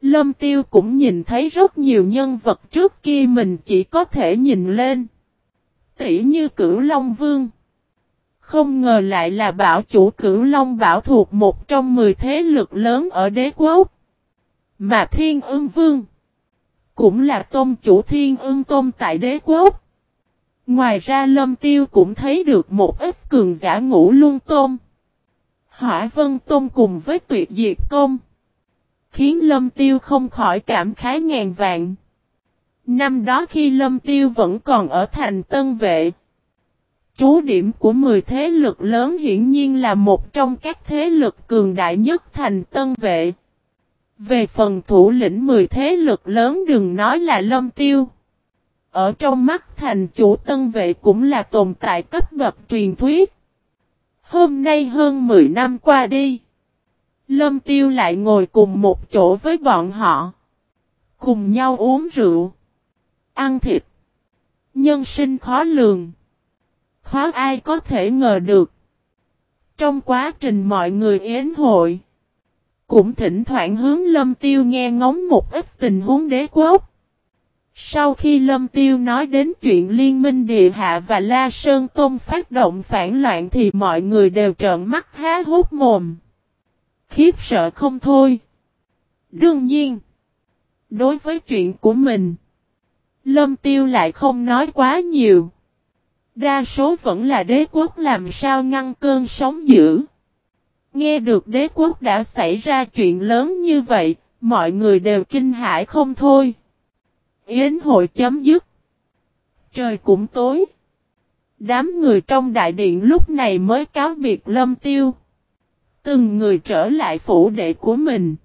Lâm Tiêu cũng nhìn thấy rất nhiều nhân vật trước kia mình chỉ có thể nhìn lên. Tỷ như cửu Long Vương. Không ngờ lại là bảo chủ cửu Long bảo thuộc một trong 10 thế lực lớn ở đế quốc. Mà Thiên ương Vương cũng là tôn chủ Thiên ương tôn tại đế quốc. Ngoài ra Lâm Tiêu cũng thấy được một ít cường giả ngũ luân tôn. Hỏa Vân Tôn cùng với tuyệt diệt công. Khiến Lâm Tiêu không khỏi cảm khái ngàn vạn. Năm đó khi Lâm Tiêu vẫn còn ở thành Tân Vệ. Trú điểm của 10 thế lực lớn hiển nhiên là một trong các thế lực cường đại nhất thành tân vệ. Về phần thủ lĩnh 10 thế lực lớn đừng nói là lâm tiêu. Ở trong mắt thành chủ tân vệ cũng là tồn tại cấp bậc truyền thuyết. Hôm nay hơn 10 năm qua đi. Lâm tiêu lại ngồi cùng một chỗ với bọn họ. Cùng nhau uống rượu. Ăn thịt. Nhân sinh khó lường. Khó ai có thể ngờ được. Trong quá trình mọi người yến hội, cũng thỉnh thoảng hướng lâm tiêu nghe ngóng một ít tình huống đế quốc. Sau khi Lâm Tiêu nói đến chuyện liên minh địa hạ và La Sơn Tôn phát động phản loạn thì mọi người đều trợn mắt há hốt mồm. Khiếp sợ không thôi. Đương nhiên, đối với chuyện của mình, Lâm Tiêu lại không nói quá nhiều. Đa số vẫn là đế quốc làm sao ngăn cơn sóng dữ. Nghe được đế quốc đã xảy ra chuyện lớn như vậy, mọi người đều kinh hãi không thôi. Yến hội chấm dứt. Trời cũng tối. Đám người trong đại điện lúc này mới cáo biệt lâm tiêu. Từng người trở lại phủ đệ của mình.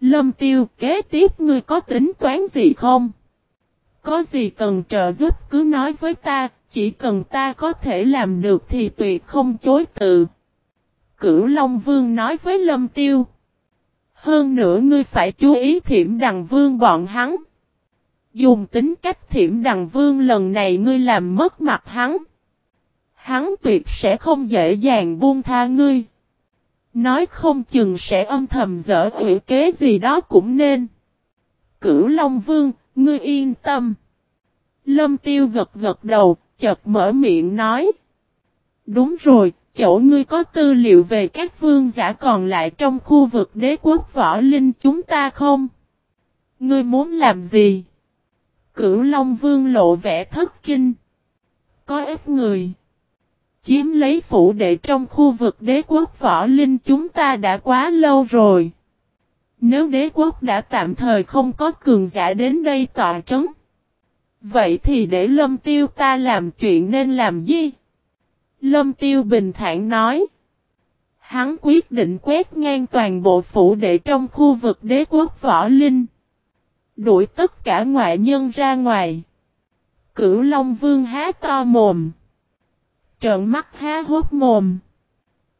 Lâm tiêu kế tiếp ngươi có tính toán gì không? Có gì cần trợ giúp cứ nói với ta, chỉ cần ta có thể làm được thì tuyệt không chối từ. Cửu Long Vương nói với Lâm Tiêu. Hơn nữa ngươi phải chú ý thiểm đằng vương bọn hắn. Dùng tính cách thiểm đằng vương lần này ngươi làm mất mặt hắn. Hắn tuyệt sẽ không dễ dàng buông tha ngươi. Nói không chừng sẽ âm thầm dở ủy kế gì đó cũng nên. Cửu Long Vương, ngươi yên tâm. Lâm Tiêu gật gật đầu, chợt mở miệng nói. Đúng rồi, chỗ ngươi có tư liệu về các vương giả còn lại trong khu vực đế quốc võ linh chúng ta không? Ngươi muốn làm gì? Cửu Long Vương lộ vẻ thất kinh. Có ít người. Chiếm lấy phủ đệ trong khu vực đế quốc võ linh chúng ta đã quá lâu rồi. Nếu đế quốc đã tạm thời không có cường giả đến đây tọa trấn. Vậy thì để lâm tiêu ta làm chuyện nên làm gì? Lâm tiêu bình thản nói. Hắn quyết định quét ngang toàn bộ phủ đệ trong khu vực đế quốc võ linh. Đuổi tất cả ngoại nhân ra ngoài. Cửu Long Vương há to mồm. Trợn mắt há hốt mồm.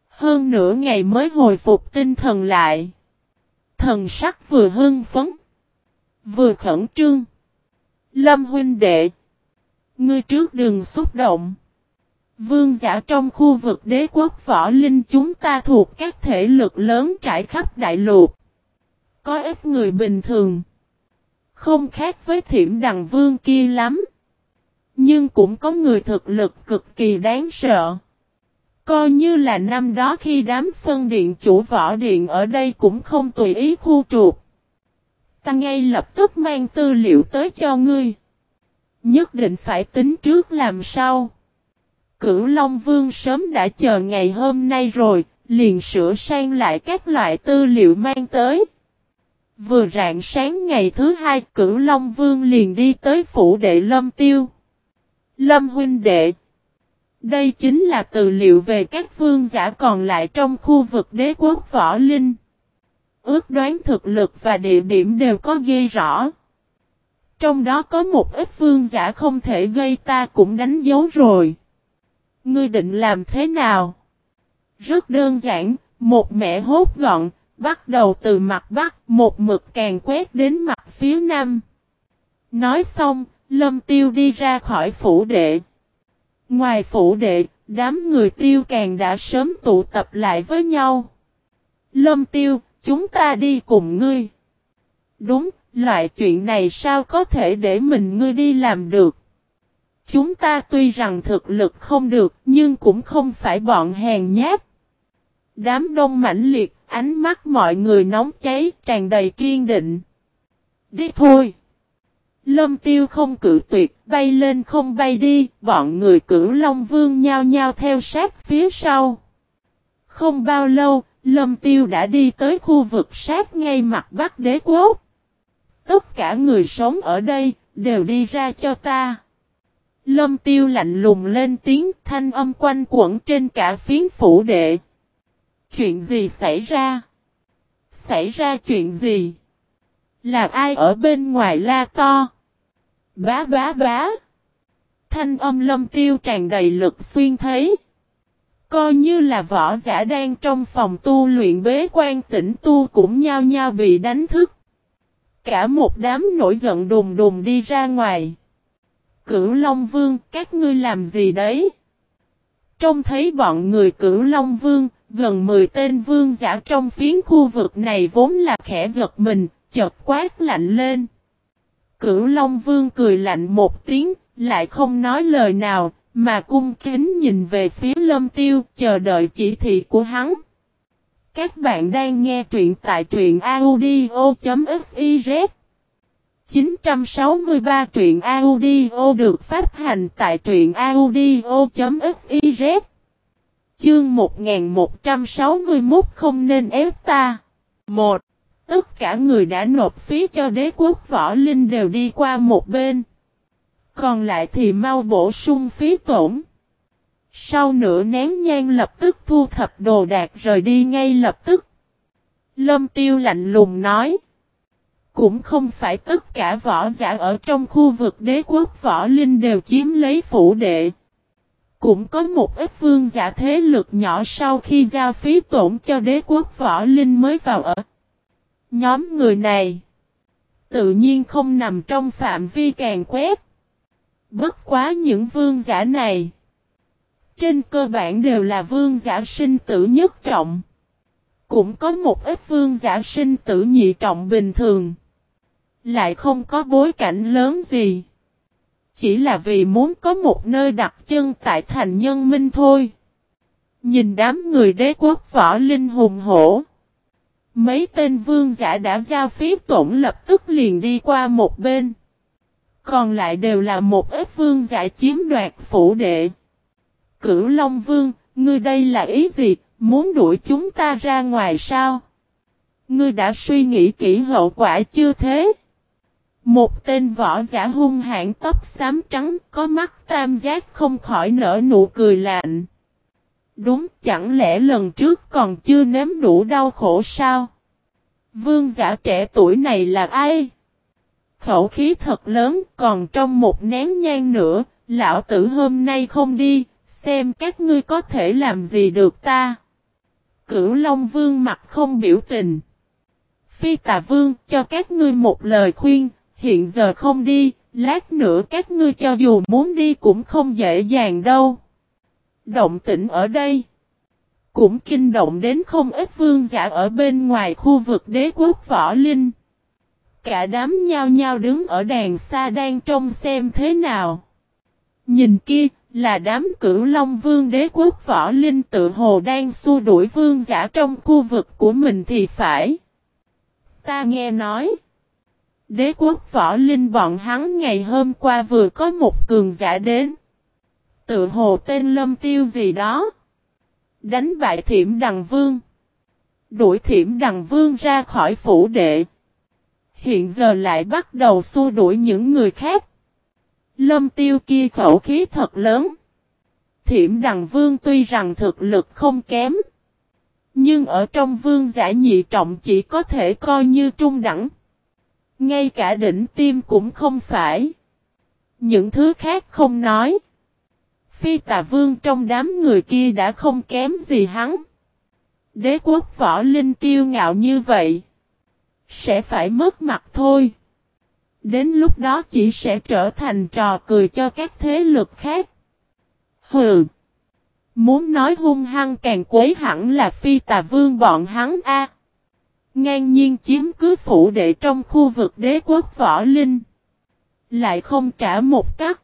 Hơn nửa ngày mới hồi phục tinh thần lại. Thần sắc vừa hưng phấn. Vừa khẩn trương. Lâm huynh đệ. Ngươi trước đừng xúc động. Vương giả trong khu vực đế quốc võ linh chúng ta thuộc các thể lực lớn trải khắp đại lục. Có ít người bình thường. Không khác với thiểm đằng vương kia lắm. Nhưng cũng có người thực lực cực kỳ đáng sợ. Coi như là năm đó khi đám phân điện chủ võ điện ở đây cũng không tùy ý khu trục. Ta ngay lập tức mang tư liệu tới cho ngươi. Nhất định phải tính trước làm sao. Cửu Long Vương sớm đã chờ ngày hôm nay rồi, liền sửa sang lại các loại tư liệu mang tới. Vừa rạng sáng ngày thứ hai, Cửu Long Vương liền đi tới phủ đệ Lâm Tiêu. Lâm huynh đệ. Đây chính là tư liệu về các vương giả còn lại trong khu vực đế quốc võ linh. Ước đoán thực lực và địa điểm đều có ghi rõ. Trong đó có một ít vương giả không thể gây ta cũng đánh dấu rồi. Ngươi định làm thế nào? Rất đơn giản, một mẹ hốt gọn, bắt đầu từ mặt bắc, một mực càng quét đến mặt phía nam. Nói xong, Lâm Tiêu đi ra khỏi phủ đệ. Ngoài phủ đệ, đám người tiêu càng đã sớm tụ tập lại với nhau. Lâm Tiêu, chúng ta đi cùng ngươi. Đúng, loại chuyện này sao có thể để mình ngươi đi làm được. Chúng ta tuy rằng thực lực không được nhưng cũng không phải bọn hèn nhát. Đám đông mãnh liệt, ánh mắt mọi người nóng cháy, tràn đầy kiên định. Đi thôi! Lâm tiêu không cử tuyệt, bay lên không bay đi, bọn người cử Long Vương nhao nhao theo sát phía sau. Không bao lâu, Lâm tiêu đã đi tới khu vực sát ngay mặt Bắc đế quốc. Tất cả người sống ở đây, đều đi ra cho ta. Lâm tiêu lạnh lùng lên tiếng, thanh âm quanh quẩn trên cả phiến phủ đệ. Chuyện gì xảy ra? Xảy ra chuyện gì? Là ai ở bên ngoài la to? Bá bá bá. Thanh âm lâm tiêu tràn đầy lực xuyên thấy. Coi như là võ giả đang trong phòng tu luyện bế quan tỉnh tu cũng nhao nhao bị đánh thức. Cả một đám nổi giận đùng đùng đi ra ngoài. Cửu Long Vương, các ngươi làm gì đấy? Trông thấy bọn người Cửu Long Vương, gần 10 tên vương giả trong phiến khu vực này vốn là khẽ giật mình, chợt quát lạnh lên. Cửu Long Vương cười lạnh một tiếng, lại không nói lời nào, mà cung kính nhìn về phía lâm tiêu, chờ đợi chỉ thị của hắn. Các bạn đang nghe truyện tại truyện audio.fif 963 truyện audio được phát hành tại truyện audio.fiz Chương 1161 không nên ép ta 1. Tất cả người đã nộp phí cho đế quốc võ linh đều đi qua một bên. Còn lại thì mau bổ sung phí tổn. Sau nửa nén nhang lập tức thu thập đồ đạc rời đi ngay lập tức. Lâm tiêu lạnh lùng nói. Cũng không phải tất cả võ giả ở trong khu vực đế quốc võ linh đều chiếm lấy phủ đệ. Cũng có một ít vương giả thế lực nhỏ sau khi giao phí tổn cho đế quốc võ linh mới vào ở. Nhóm người này, tự nhiên không nằm trong phạm vi càng quét. Bất quá những vương giả này, trên cơ bản đều là vương giả sinh tử nhất trọng. Cũng có một ít vương giả sinh tử nhị trọng bình thường. Lại không có bối cảnh lớn gì. Chỉ là vì muốn có một nơi đặt chân tại thành nhân minh thôi. Nhìn đám người đế quốc võ linh hùng hổ. Mấy tên vương giả đã giao phí tổn lập tức liền đi qua một bên. Còn lại đều là một ít vương giả chiếm đoạt phủ đệ. Cửu Long Vương, ngươi đây là ý gì, muốn đuổi chúng ta ra ngoài sao? Ngươi đã suy nghĩ kỹ hậu quả chưa thế? Một tên võ giả hung hãn tóc xám trắng có mắt tam giác không khỏi nở nụ cười lạnh. Đúng chẳng lẽ lần trước còn chưa nếm đủ đau khổ sao? Vương giả trẻ tuổi này là ai? Khẩu khí thật lớn còn trong một nén nhang nữa, lão tử hôm nay không đi, xem các ngươi có thể làm gì được ta. Cửu Long Vương mặt không biểu tình. Phi tà Vương cho các ngươi một lời khuyên, hiện giờ không đi, lát nữa các ngươi cho dù muốn đi cũng không dễ dàng đâu. Động tĩnh ở đây cũng kinh động đến không ít vương giả ở bên ngoài khu vực đế quốc võ linh. Cả đám nhao nhao đứng ở đàn xa đang trông xem thế nào. Nhìn kia, là đám cửu long vương đế quốc võ linh tự hồ đang xua đuổi vương giả trong khu vực của mình thì phải. Ta nghe nói. Đế quốc võ linh bọn hắn ngày hôm qua vừa có một cường giả đến. Tự hồ tên lâm tiêu gì đó. Đánh bại thiểm đằng vương. Đuổi thiểm đằng vương ra khỏi phủ đệ. Hiện giờ lại bắt đầu xua đuổi những người khác. Lâm tiêu kia khẩu khí thật lớn. Thiểm đằng vương tuy rằng thực lực không kém. Nhưng ở trong vương giả nhị trọng chỉ có thể coi như trung đẳng. Ngay cả đỉnh tim cũng không phải. Những thứ khác không nói. Phi tà vương trong đám người kia đã không kém gì hắn. Đế quốc võ linh kiêu ngạo như vậy. Sẽ phải mất mặt thôi. Đến lúc đó chỉ sẽ trở thành trò cười cho các thế lực khác. Hừ. Muốn nói hung hăng càng quấy hẳn là phi tà vương bọn hắn a. Ngang nhiên chiếm cứ phủ đệ trong khu vực đế quốc võ linh. Lại không trả một cắt.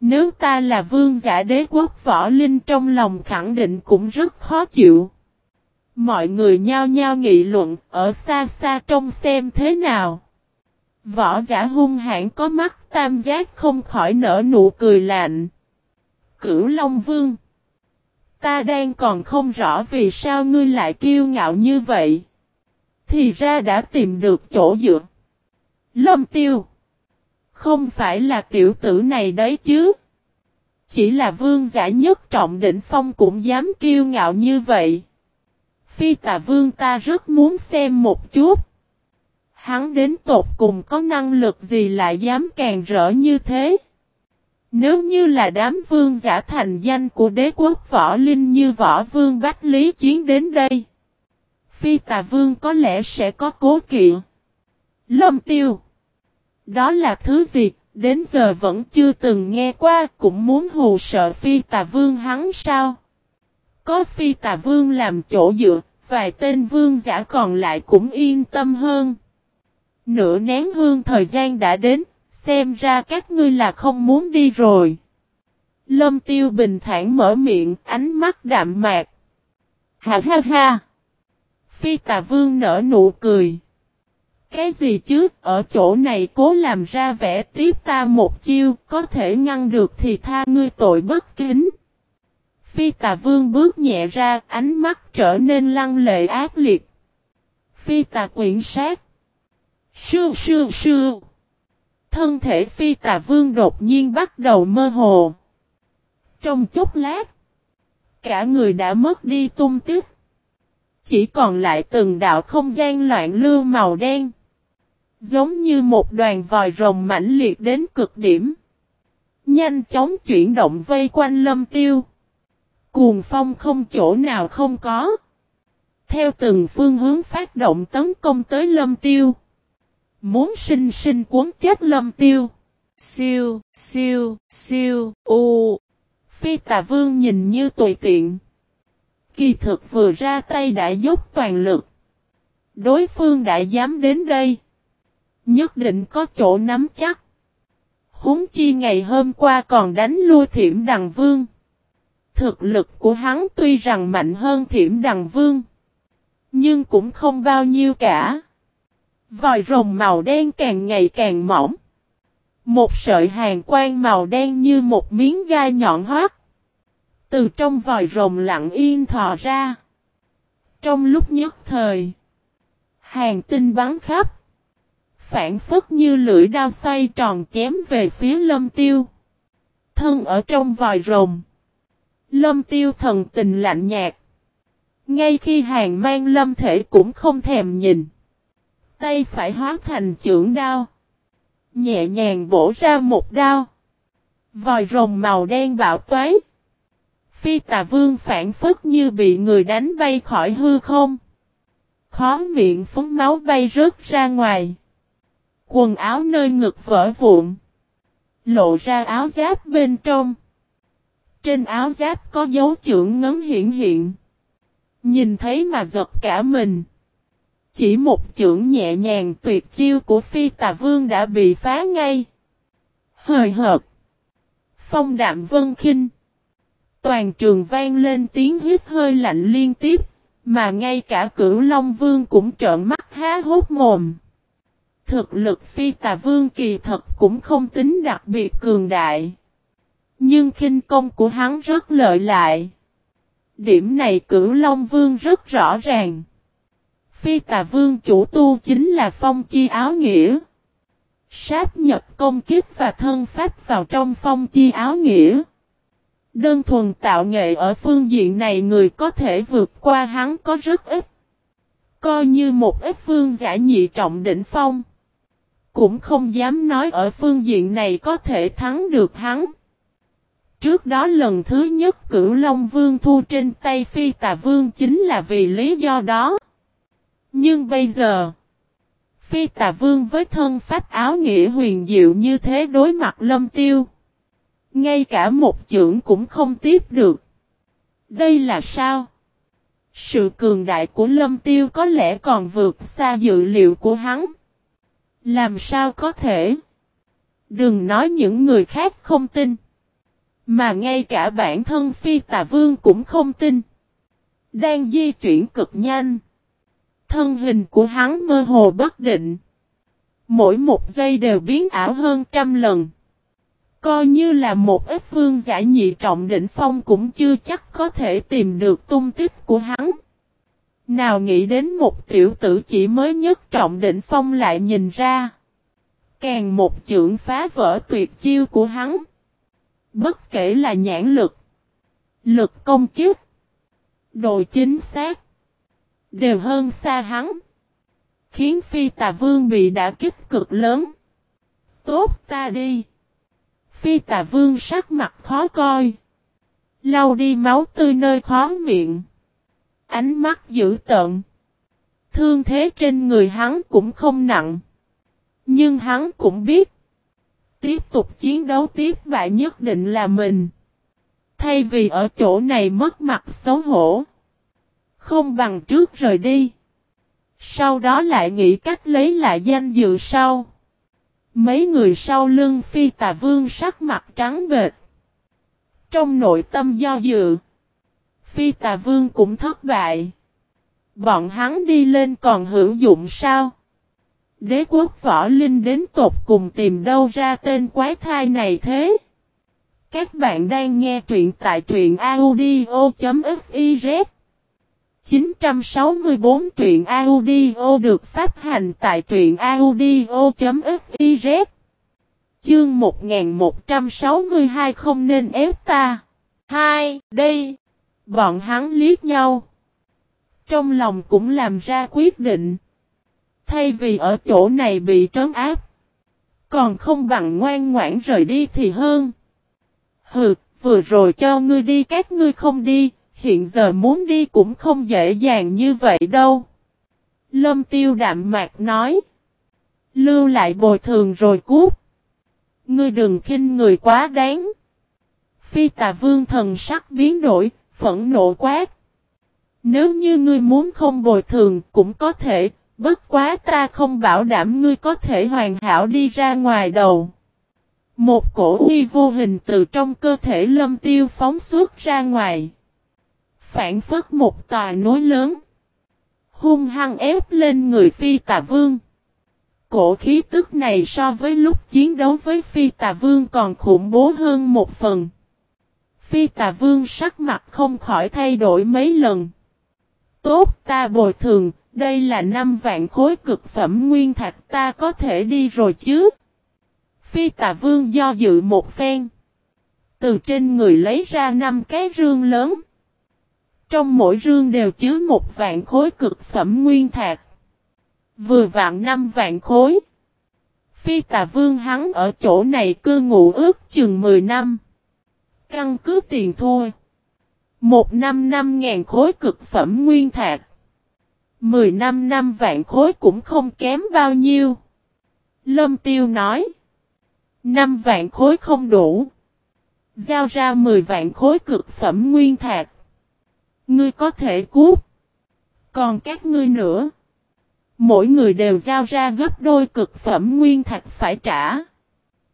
Nếu ta là vương giả đế quốc võ linh trong lòng khẳng định cũng rất khó chịu. Mọi người nhao nhao nghị luận ở xa xa trông xem thế nào. Võ giả hung hãn có mắt tam giác không khỏi nở nụ cười lạnh. Cửu Long Vương, Ta đang còn không rõ vì sao ngươi lại kiêu ngạo như vậy. Thì ra đã tìm được chỗ dựa. Lâm tiêu không phải là tiểu tử này đấy chứ. Chỉ là vương giả nhất trọng đỉnh phong cũng dám kiêu ngạo như vậy. Phi tà vương ta rất muốn xem một chút. Hắn đến tột cùng có năng lực gì lại dám càng rỡ như thế. Nếu như là đám vương giả thành danh của đế quốc võ linh như võ vương Bách Lý Chiến đến đây. Phi tà vương có lẽ sẽ có cố kỵ. Lâm tiêu. Đó là thứ gì, đến giờ vẫn chưa từng nghe qua, cũng muốn hù sợ phi tà vương hắn sao? Có phi tà vương làm chỗ dựa, vài tên vương giả còn lại cũng yên tâm hơn. Nửa nén hương thời gian đã đến, xem ra các ngươi là không muốn đi rồi. Lâm tiêu bình thản mở miệng, ánh mắt đạm mạc. Ha ha ha! Phi tà vương nở nụ cười. Cái gì chứ, ở chỗ này cố làm ra vẻ tiếp ta một chiêu, có thể ngăn được thì tha ngươi tội bất kính. Phi tà vương bước nhẹ ra, ánh mắt trở nên lăng lệ ác liệt. Phi tà quyển sát. Sư sư sư. Thân thể phi tà vương đột nhiên bắt đầu mơ hồ. Trong chốc lát, cả người đã mất đi tung tích. Chỉ còn lại từng đạo không gian loạn lưu màu đen. Giống như một đoàn vòi rồng mãnh liệt đến cực điểm. Nhanh chóng chuyển động vây quanh lâm tiêu. Cuồng phong không chỗ nào không có. Theo từng phương hướng phát động tấn công tới lâm tiêu. Muốn sinh sinh cuốn chết lâm tiêu. Siêu, siêu, siêu, u. Phi tà vương nhìn như tùy tiện. Kỳ thực vừa ra tay đã dốc toàn lực. Đối phương đã dám đến đây. Nhất định có chỗ nắm chắc. Húng chi ngày hôm qua còn đánh lui thiểm đằng vương. Thực lực của hắn tuy rằng mạnh hơn thiểm đằng vương. Nhưng cũng không bao nhiêu cả. Vòi rồng màu đen càng ngày càng mỏng. Một sợi hàng quang màu đen như một miếng gai nhọn hoắt. Từ trong vòi rồng lặng yên thò ra. Trong lúc nhất thời. Hàng tinh bắn khắp. Phản phất như lưỡi đao xoay tròn chém về phía lâm tiêu. Thân ở trong vòi rồng. Lâm tiêu thần tình lạnh nhạt. Ngay khi hàng mang lâm thể cũng không thèm nhìn. Tay phải hóa thành trưởng đao. Nhẹ nhàng bổ ra một đao. Vòi rồng màu đen bạo toái. Phi tà vương phản phất như bị người đánh bay khỏi hư không. Khó miệng phúng máu bay rớt ra ngoài. Quần áo nơi ngực vỡ vụn. Lộ ra áo giáp bên trong. Trên áo giáp có dấu trưởng ngấn hiện hiện. Nhìn thấy mà giật cả mình. Chỉ một chưởng nhẹ nhàng tuyệt chiêu của phi tà vương đã bị phá ngay. Hời hợt. Phong đạm vân khinh. Toàn trường vang lên tiếng hít hơi lạnh liên tiếp, mà ngay cả cửu Long Vương cũng trợn mắt há hốt mồm. Thực lực phi tà vương kỳ thật cũng không tính đặc biệt cường đại. Nhưng khinh công của hắn rất lợi lại. Điểm này cửu Long Vương rất rõ ràng. Phi tà vương chủ tu chính là phong chi áo nghĩa. Sáp nhập công kiếp và thân pháp vào trong phong chi áo nghĩa. Đơn thuần tạo nghệ ở phương diện này người có thể vượt qua hắn có rất ít. Coi như một ít phương giả nhị trọng đỉnh phong. Cũng không dám nói ở phương diện này có thể thắng được hắn. Trước đó lần thứ nhất cửu Long Vương thu trên tay Phi Tà Vương chính là vì lý do đó. Nhưng bây giờ, Phi Tà Vương với thân pháp áo nghĩa huyền diệu như thế đối mặt lâm tiêu. Ngay cả một chưởng cũng không tiếp được. Đây là sao? Sự cường đại của lâm tiêu có lẽ còn vượt xa dự liệu của hắn. Làm sao có thể? Đừng nói những người khác không tin. Mà ngay cả bản thân phi tà vương cũng không tin. Đang di chuyển cực nhanh. Thân hình của hắn mơ hồ bất định. Mỗi một giây đều biến ảo hơn trăm lần. Coi như là một ít vương giả nhị trọng đỉnh phong cũng chưa chắc có thể tìm được tung tích của hắn. Nào nghĩ đến một tiểu tử chỉ mới nhất trọng đỉnh phong lại nhìn ra. Càng một trưởng phá vỡ tuyệt chiêu của hắn. Bất kể là nhãn lực, lực công kiếp, độ chính xác, đều hơn xa hắn. Khiến phi tà vương bị đả kích cực lớn. Tốt ta đi. Phi tà vương sắc mặt khó coi. Lau đi máu tươi nơi khó miệng. Ánh mắt dữ tợn. Thương thế trên người hắn cũng không nặng. Nhưng hắn cũng biết. Tiếp tục chiến đấu tiếp bại nhất định là mình. Thay vì ở chỗ này mất mặt xấu hổ. Không bằng trước rời đi. Sau đó lại nghĩ cách lấy lại danh dự sau. Mấy người sau lưng phi tà vương sắc mặt trắng bệt. Trong nội tâm do dự. Phi tà vương cũng thất bại. Bọn hắn đi lên còn hữu dụng sao? Đế quốc võ linh đến tột cùng tìm đâu ra tên quái thai này thế? Các bạn đang nghe truyện tại truyện audio.fif 964 truyện audio được phát hành tại truyện audio.fiz Chương 1162 không nên ép ta. 2. Đây. Bọn hắn liếc nhau. Trong lòng cũng làm ra quyết định. Thay vì ở chỗ này bị trấn áp. Còn không bằng ngoan ngoãn rời đi thì hơn. Hừ, vừa rồi cho ngươi đi các ngươi không đi, hiện giờ muốn đi cũng không dễ dàng như vậy đâu. Lâm tiêu đạm mạc nói. Lưu lại bồi thường rồi cút. Ngươi đừng khinh người quá đáng. Phi tà vương thần sắc biến đổi, phẫn nộ quát. Nếu như ngươi muốn không bồi thường cũng có thể, bất quá ta không bảo đảm ngươi có thể hoàn hảo đi ra ngoài đầu. Một cổ uy vô hình từ trong cơ thể lâm tiêu phóng suốt ra ngoài. Phản phất một tòa núi lớn. Hung hăng ép lên người phi tà vương. Cổ khí tức này so với lúc chiến đấu với phi tà vương còn khủng bố hơn một phần. Phi tà vương sắc mặt không khỏi thay đổi mấy lần. Tốt ta bồi thường, đây là năm vạn khối cực phẩm nguyên thạch ta có thể đi rồi chứ. Phi tà vương do dự một phen. Từ trên người lấy ra năm cái rương lớn. Trong mỗi rương đều chứa một vạn khối cực phẩm nguyên thạch. Vừa vạn năm vạn khối. Phi tà vương hắn ở chỗ này cư ngụ ước chừng 10 năm. Căn cứ tiền thôi. Một năm năm ngàn khối cực phẩm nguyên thạch. Mười năm năm vạn khối cũng không kém bao nhiêu. Lâm Tiêu nói. Năm vạn khối không đủ. Giao ra mười vạn khối cực phẩm nguyên thạch. Ngươi có thể cút. Còn các ngươi nữa. Mỗi người đều giao ra gấp đôi cực phẩm nguyên thạch phải trả.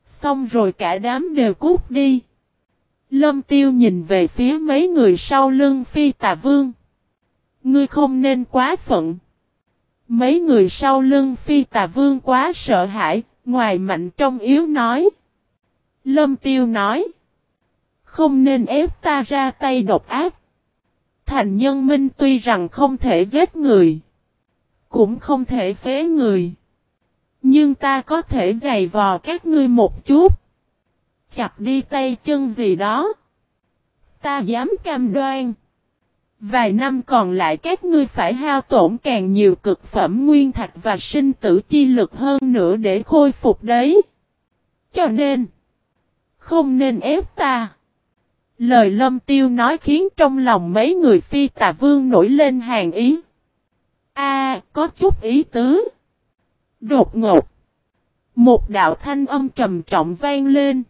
Xong rồi cả đám đều cút đi. Lâm tiêu nhìn về phía mấy người sau lưng phi tà vương. Ngươi không nên quá phận. Mấy người sau lưng phi tà vương quá sợ hãi, ngoài mạnh trong yếu nói. Lâm tiêu nói. Không nên ép ta ra tay độc ác. Thành nhân minh tuy rằng không thể giết người. Cũng không thể phế người. Nhưng ta có thể giày vò các ngươi một chút. Chặt đi tay chân gì đó. Ta dám cam đoan. Vài năm còn lại các ngươi phải hao tổn càng nhiều cực phẩm nguyên thạch và sinh tử chi lực hơn nữa để khôi phục đấy. Cho nên, không nên ép ta. Lời lâm tiêu nói khiến trong lòng mấy người phi tà vương nổi lên hàng ý. A, có chút ý tứ. Đột ngột. Một đạo thanh âm trầm trọng vang lên.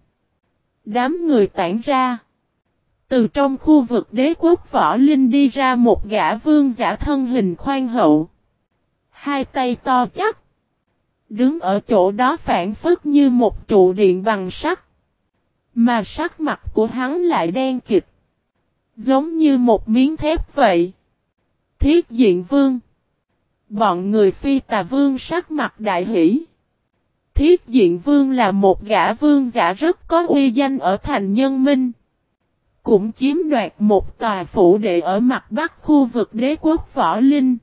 Đám người tản ra. Từ trong khu vực đế quốc võ linh đi ra một gã vương giả thân hình khoan hậu. Hai tay to chắc. Đứng ở chỗ đó phản phất như một trụ điện bằng sắt. Mà sắc mặt của hắn lại đen kịch. Giống như một miếng thép vậy. Thiết diện vương. Bọn người phi tà vương sắc mặt đại hỷ. Thiết diện vương là một gã vương giả rất có uy danh ở thành nhân minh. Cũng chiếm đoạt một tòa phủ đệ ở mặt bắc khu vực đế quốc võ linh.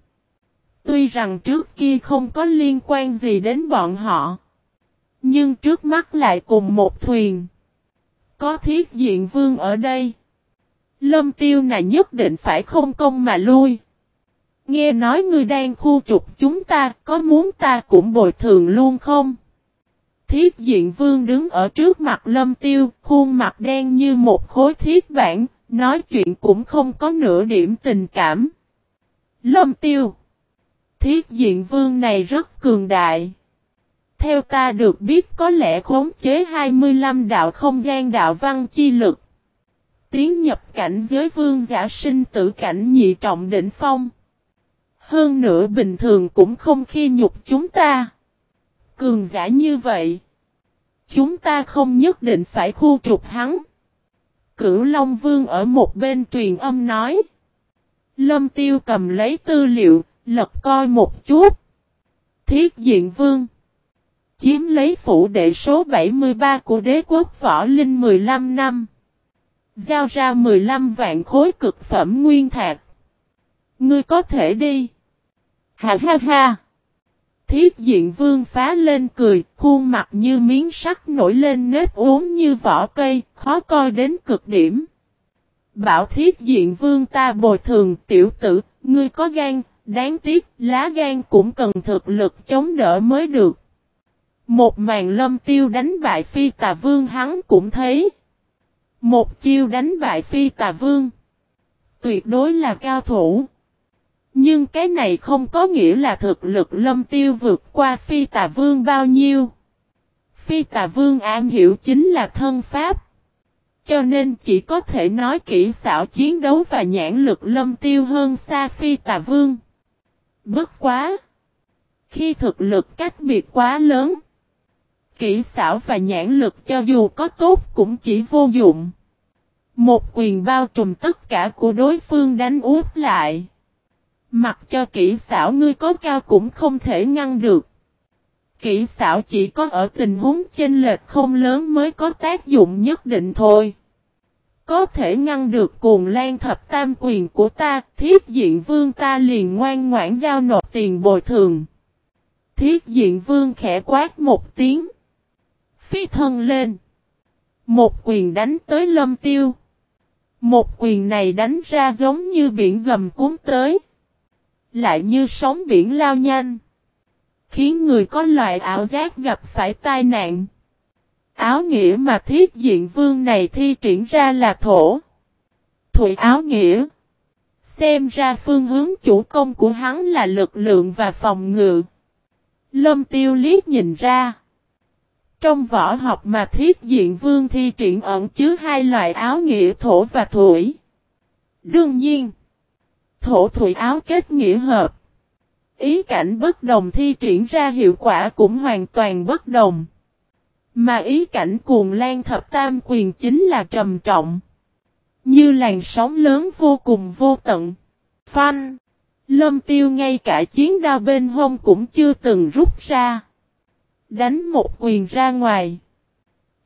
Tuy rằng trước kia không có liên quan gì đến bọn họ. Nhưng trước mắt lại cùng một thuyền. Có thiết diện vương ở đây. Lâm tiêu này nhất định phải không công mà lui. Nghe nói ngươi đang khu trục chúng ta, có muốn ta cũng bồi thường luôn không? Thiết diện vương đứng ở trước mặt lâm tiêu, khuôn mặt đen như một khối thiết bản, nói chuyện cũng không có nửa điểm tình cảm. Lâm tiêu Thiết diện vương này rất cường đại. Theo ta được biết có lẽ khống chế 25 đạo không gian đạo văn chi lực. Tiến nhập cảnh giới vương giả sinh tử cảnh nhị trọng đỉnh phong. Hơn nữa bình thường cũng không khi nhục chúng ta. Cường giả như vậy. Chúng ta không nhất định phải khu trục hắn. Cửu Long Vương ở một bên truyền âm nói. Lâm Tiêu cầm lấy tư liệu, lật coi một chút. Thiết diện vương. Chiếm lấy phủ đệ số 73 của đế quốc võ linh 15 năm. Giao ra 15 vạn khối cực phẩm nguyên thạc. Ngươi có thể đi. Ha ha ha. Thiết diện vương phá lên cười, khuôn mặt như miếng sắt nổi lên nếp uống như vỏ cây, khó coi đến cực điểm. Bảo thiết diện vương ta bồi thường tiểu tử, ngươi có gan, đáng tiếc, lá gan cũng cần thực lực chống đỡ mới được. Một màn lâm tiêu đánh bại phi tà vương hắn cũng thấy. Một chiêu đánh bại phi tà vương. Tuyệt đối là cao thủ. Nhưng cái này không có nghĩa là thực lực lâm tiêu vượt qua phi tà vương bao nhiêu. Phi tà vương am hiểu chính là thân pháp. Cho nên chỉ có thể nói kỹ xảo chiến đấu và nhãn lực lâm tiêu hơn xa phi tà vương. Bất quá. Khi thực lực cách biệt quá lớn. Kỹ xảo và nhãn lực cho dù có tốt cũng chỉ vô dụng. Một quyền bao trùm tất cả của đối phương đánh úp lại. Mặc cho kỹ xảo ngươi có cao cũng không thể ngăn được. Kỹ xảo chỉ có ở tình huống chênh lệch không lớn mới có tác dụng nhất định thôi. Có thể ngăn được cuồng lan thập tam quyền của ta, thiết diện vương ta liền ngoan ngoãn giao nộp tiền bồi thường. Thiết diện vương khẽ quát một tiếng. Phi thân lên. Một quyền đánh tới lâm tiêu. Một quyền này đánh ra giống như biển gầm cuốn tới. Lại như sóng biển lao nhanh. Khiến người có loại ảo giác gặp phải tai nạn. Áo nghĩa mà thiết diện vương này thi triển ra là thổ. Thủy áo nghĩa. Xem ra phương hướng chủ công của hắn là lực lượng và phòng ngự. Lâm tiêu liếc nhìn ra. Trong võ học mà thiết diện vương thi triển ẩn chứa hai loại áo nghĩa thổ và thủy. Đương nhiên, thổ thủy áo kết nghĩa hợp. Ý cảnh bất đồng thi triển ra hiệu quả cũng hoàn toàn bất đồng. Mà ý cảnh cuồng lan thập tam quyền chính là trầm trọng. Như làn sóng lớn vô cùng vô tận. Phanh. Lâm tiêu ngay cả chiến đao bên hông cũng chưa từng rút ra. Đánh một quyền ra ngoài.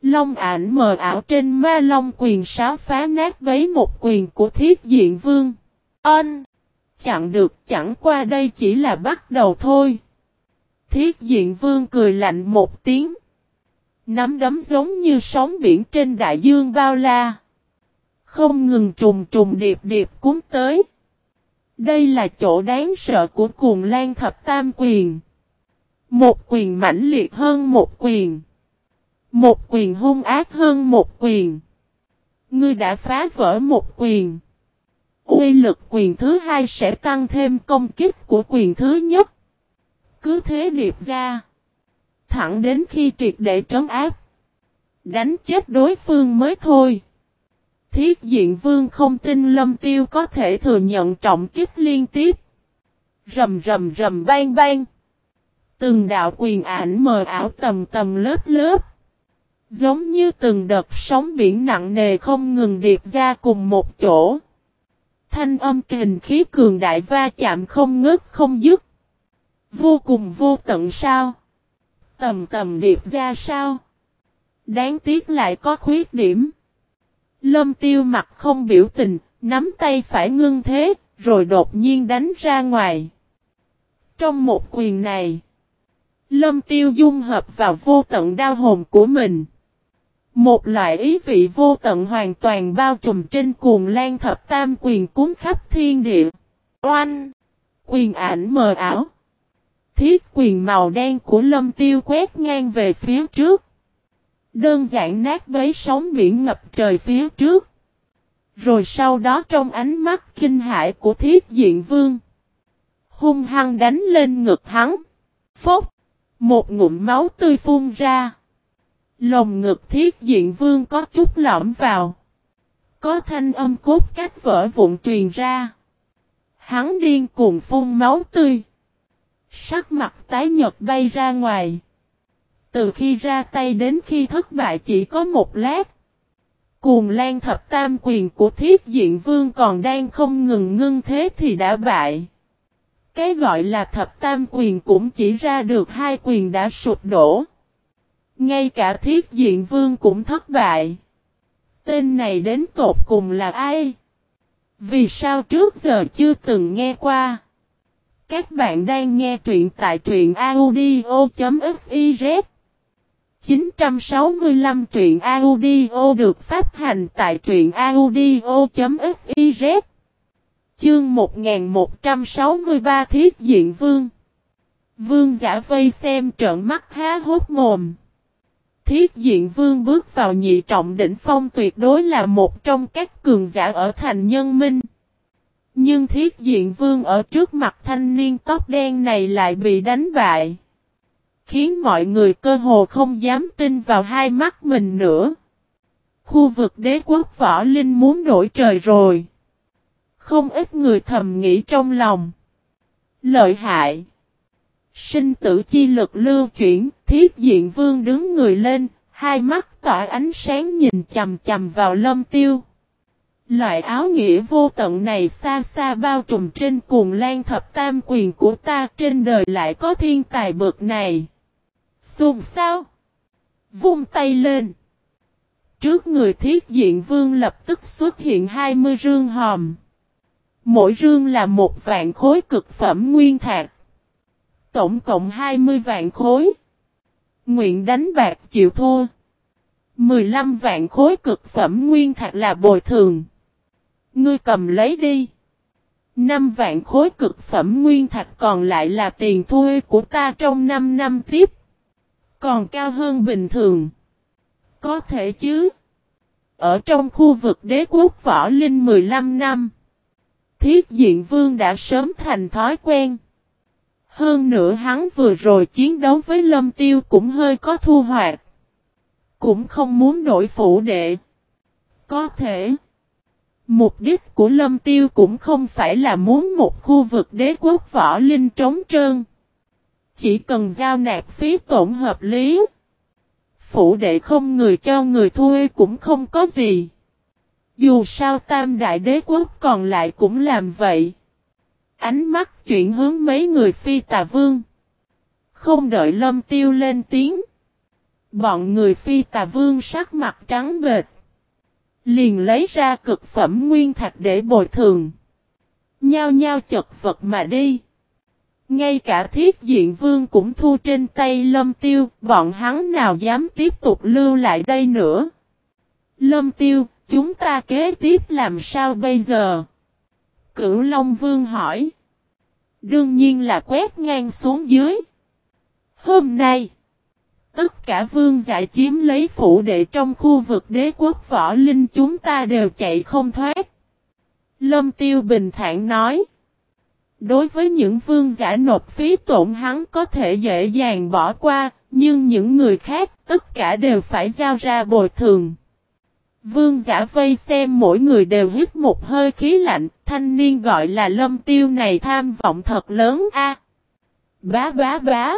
Long ảnh mờ ảo trên ma long quyền sáo phá nát bấy một quyền của thiết diện vương. Ân. Chặn được, chẳng qua đây chỉ là bắt đầu thôi. Thiết diện vương cười lạnh một tiếng. Nắm đấm giống như sóng biển trên đại dương bao la. Không ngừng trùng trùng điệp điệp cuốn tới. Đây là chỗ đáng sợ của cuồng lan thập tam quyền. Một quyền mãnh liệt hơn một quyền. Một quyền hung ác hơn một quyền. Ngươi đã phá vỡ một quyền. Uy lực quyền thứ hai sẽ tăng thêm công kích của quyền thứ nhất. Cứ thế điệp ra. Thẳng đến khi triệt để trấn áp. Đánh chết đối phương mới thôi. Thiết diện vương không tin lâm tiêu có thể thừa nhận trọng kích liên tiếp. Rầm rầm rầm bang bang. Từng đạo quyền ảnh mờ ảo tầm tầm lớp lớp. Giống như từng đợt sóng biển nặng nề không ngừng điệp ra cùng một chỗ. Thanh âm kình khí cường đại va chạm không ngớt không dứt. Vô cùng vô tận sao? Tầm tầm điệp ra sao? Đáng tiếc lại có khuyết điểm. Lâm tiêu mặt không biểu tình, nắm tay phải ngưng thế, rồi đột nhiên đánh ra ngoài. Trong một quyền này, Lâm tiêu dung hợp vào vô tận đau hồn của mình. Một loại ý vị vô tận hoàn toàn bao trùm trên cuồng lan thập tam quyền cúng khắp thiên địa. Oanh! Quyền ảnh mờ ảo. Thiết quyền màu đen của lâm tiêu quét ngang về phía trước. Đơn giản nát bấy sóng biển ngập trời phía trước. Rồi sau đó trong ánh mắt kinh hãi của thiết diện vương. Hung hăng đánh lên ngực hắn. Phốc! Một ngụm máu tươi phun ra. Lồng ngực thiết diện vương có chút lõm vào. Có thanh âm cốt cách vỡ vụn truyền ra. Hắn điên cuồng phun máu tươi. Sắc mặt tái nhật bay ra ngoài. Từ khi ra tay đến khi thất bại chỉ có một lát. Cuồng lan thập tam quyền của thiết diện vương còn đang không ngừng ngưng thế thì đã bại. Cái gọi là thập tam quyền cũng chỉ ra được hai quyền đã sụp đổ. Ngay cả thiết diện vương cũng thất bại. Tên này đến tột cùng là ai? Vì sao trước giờ chưa từng nghe qua? Các bạn đang nghe truyện tại truyện audio.fiz 965 truyện audio được phát hành tại truyện audio.fiz Chương 1163 Thiết Diện Vương Vương giả vây xem trợn mắt há hốt mồm. Thiết Diện Vương bước vào nhị trọng đỉnh phong tuyệt đối là một trong các cường giả ở thành nhân minh. Nhưng Thiết Diện Vương ở trước mặt thanh niên tóc đen này lại bị đánh bại. Khiến mọi người cơ hồ không dám tin vào hai mắt mình nữa. Khu vực đế quốc võ linh muốn đổi trời rồi. Không ít người thầm nghĩ trong lòng. Lợi hại. Sinh tử chi lực lưu chuyển, thiết diện vương đứng người lên, hai mắt tỏa ánh sáng nhìn chầm chầm vào lâm tiêu. Loại áo nghĩa vô tận này xa xa bao trùm trên cuồng lan thập tam quyền của ta trên đời lại có thiên tài bậc này. Xùm sao? Vung tay lên. Trước người thiết diện vương lập tức xuất hiện 20 rương hòm. Mỗi rương là một vạn khối cực phẩm nguyên thạch. Tổng cộng 20 vạn khối. Nguyện đánh bạc chịu thua. 15 vạn khối cực phẩm nguyên thạch là bồi thường. Ngươi cầm lấy đi. 5 vạn khối cực phẩm nguyên thạch còn lại là tiền thuê của ta trong 5 năm tiếp. Còn cao hơn bình thường. Có thể chứ. Ở trong khu vực đế quốc võ linh 15 năm. Thiết diện vương đã sớm thành thói quen. Hơn nữa hắn vừa rồi chiến đấu với lâm tiêu cũng hơi có thu hoạch. Cũng không muốn đổi phủ đệ. Có thể. Mục đích của lâm tiêu cũng không phải là muốn một khu vực đế quốc võ linh trống trơn. Chỉ cần giao nạp phí tổn hợp lý. Phủ đệ không người cho người thuê cũng không có gì. Dù sao tam đại đế quốc còn lại cũng làm vậy. Ánh mắt chuyển hướng mấy người phi tà vương. Không đợi lâm tiêu lên tiếng. Bọn người phi tà vương sắc mặt trắng bệt. Liền lấy ra cực phẩm nguyên thạch để bồi thường. Nhao nhao chật vật mà đi. Ngay cả thiết diện vương cũng thu trên tay lâm tiêu, bọn hắn nào dám tiếp tục lưu lại đây nữa. Lâm tiêu, chúng ta kế tiếp làm sao bây giờ? Cửu Long Vương hỏi. Đương nhiên là quét ngang xuống dưới. Hôm nay, tất cả vương giả chiếm lấy phủ đệ trong khu vực đế quốc võ linh chúng ta đều chạy không thoát. Lâm Tiêu bình thản nói. Đối với những vương giả nộp phí tổn hắn có thể dễ dàng bỏ qua, nhưng những người khác tất cả đều phải giao ra bồi thường. Vương giả vây xem mỗi người đều hít một hơi khí lạnh, thanh niên gọi là lâm tiêu này tham vọng thật lớn a. Bá bá bá.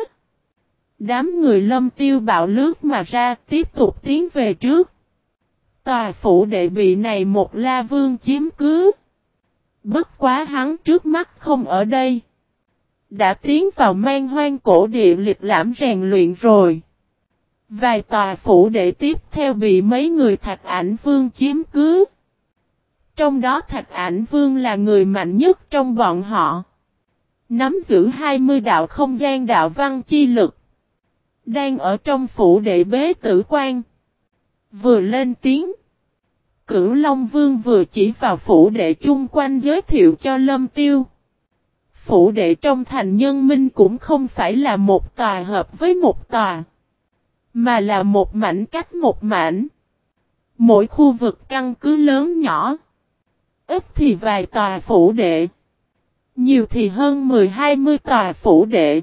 Đám người lâm tiêu bạo lướt mà ra tiếp tục tiến về trước. Tòa phủ đệ bị này một la vương chiếm cứ. Bất quá hắn trước mắt không ở đây. Đã tiến vào mang hoang cổ địa liệt lãm rèn luyện rồi. Vài tòa phủ đệ tiếp theo bị mấy người thạch ảnh vương chiếm cứ. Trong đó thạch ảnh vương là người mạnh nhất trong bọn họ. Nắm giữ 20 đạo không gian đạo văn chi lực. Đang ở trong phủ đệ bế tử quan. Vừa lên tiếng. Cửu Long Vương vừa chỉ vào phủ đệ chung quanh giới thiệu cho Lâm Tiêu. Phủ đệ trong thành nhân minh cũng không phải là một tòa hợp với một tòa. Mà là một mảnh cách một mảnh. Mỗi khu vực căn cứ lớn nhỏ. Ít thì vài tòa phủ đệ. Nhiều thì hơn 10-20 tòa phủ đệ.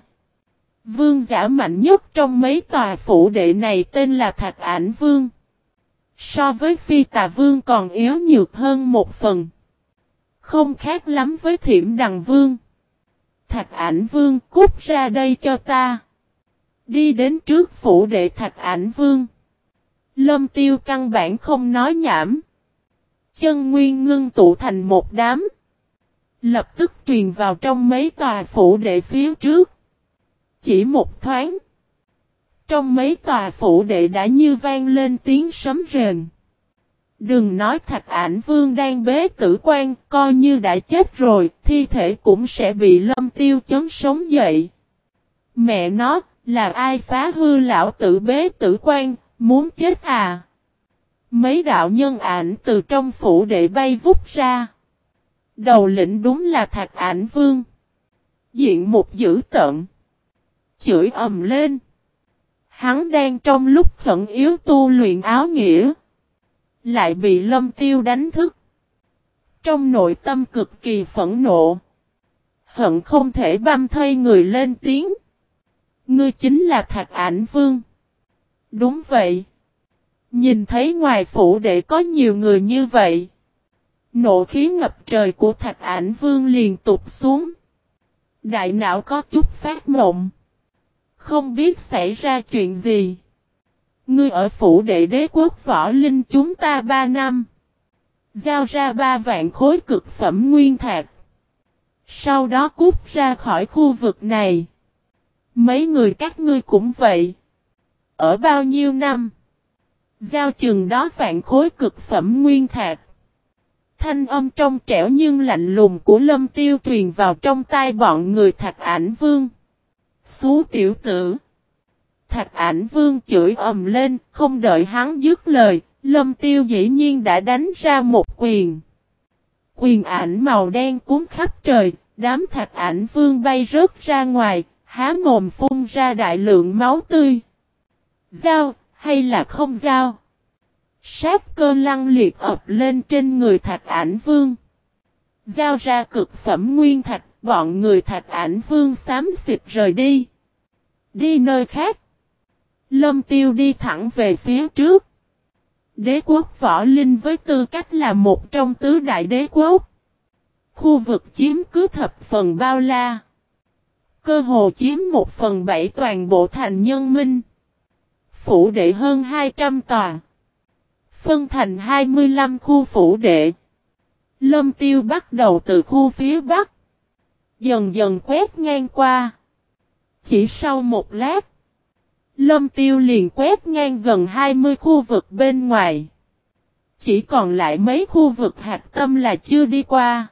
Vương giả mạnh nhất trong mấy tòa phủ đệ này tên là Thạch Ảnh Vương. So với phi tà vương còn yếu nhược hơn một phần. Không khác lắm với thiểm đằng vương. Thạch ảnh vương cút ra đây cho ta. Đi đến trước phủ đệ thạch ảnh vương. Lâm tiêu căn bản không nói nhảm. Chân nguyên ngưng tụ thành một đám. Lập tức truyền vào trong mấy tòa phủ đệ phía trước. Chỉ một thoáng. Trong mấy tòa phủ đệ đã như vang lên tiếng sấm rền. Đừng nói thạch ảnh vương đang bế tử quan, coi như đã chết rồi, thi thể cũng sẽ bị lâm tiêu chấn sống dậy. Mẹ nó, là ai phá hư lão tử bế tử quan, muốn chết à? Mấy đạo nhân ảnh từ trong phủ đệ bay vút ra. Đầu lĩnh đúng là thạch ảnh vương. Diện một dữ tận. Chửi ầm lên. Hắn đang trong lúc khẩn yếu tu luyện áo nghĩa. Lại bị lâm tiêu đánh thức. Trong nội tâm cực kỳ phẫn nộ. Hận không thể băm thây người lên tiếng. Ngươi chính là thạch ảnh vương. Đúng vậy. Nhìn thấy ngoài phủ đệ có nhiều người như vậy. Nộ khí ngập trời của thạch ảnh vương liền tụt xuống. Đại não có chút phát mộng. Không biết xảy ra chuyện gì. Ngươi ở phủ đệ đế quốc võ linh chúng ta ba năm. Giao ra ba vạn khối cực phẩm nguyên thạch. Sau đó cút ra khỏi khu vực này. Mấy người các ngươi cũng vậy. Ở bao nhiêu năm? Giao chừng đó vạn khối cực phẩm nguyên thạch. Thanh âm trong trẻo nhưng lạnh lùng của lâm tiêu truyền vào trong tai bọn người thạch ảnh vương. Xú tiểu tử. Thạch ảnh vương chửi ầm lên, không đợi hắn dứt lời, lâm tiêu dĩ nhiên đã đánh ra một quyền. Quyền ảnh màu đen cuốn khắp trời, đám thạch ảnh vương bay rớt ra ngoài, há mồm phun ra đại lượng máu tươi. Giao, hay là không giao? Sát cơ lăng liệt ập lên trên người thạch ảnh vương. Giao ra cực phẩm nguyên thạch, bọn người thạch ảnh vương xám xịt rời đi. Đi nơi khác. Lâm tiêu đi thẳng về phía trước. Đế quốc võ linh với tư cách là một trong tứ đại đế quốc. Khu vực chiếm cứ thập phần bao la. Cơ hồ chiếm một phần bảy toàn bộ thành nhân minh. Phủ đệ hơn 200 tòa. Phân thành 25 khu phủ đệ. Lâm tiêu bắt đầu từ khu phía bắc. Dần dần quét ngang qua. Chỉ sau một lát. Lâm tiêu liền quét ngang gần 20 khu vực bên ngoài. Chỉ còn lại mấy khu vực hạt tâm là chưa đi qua.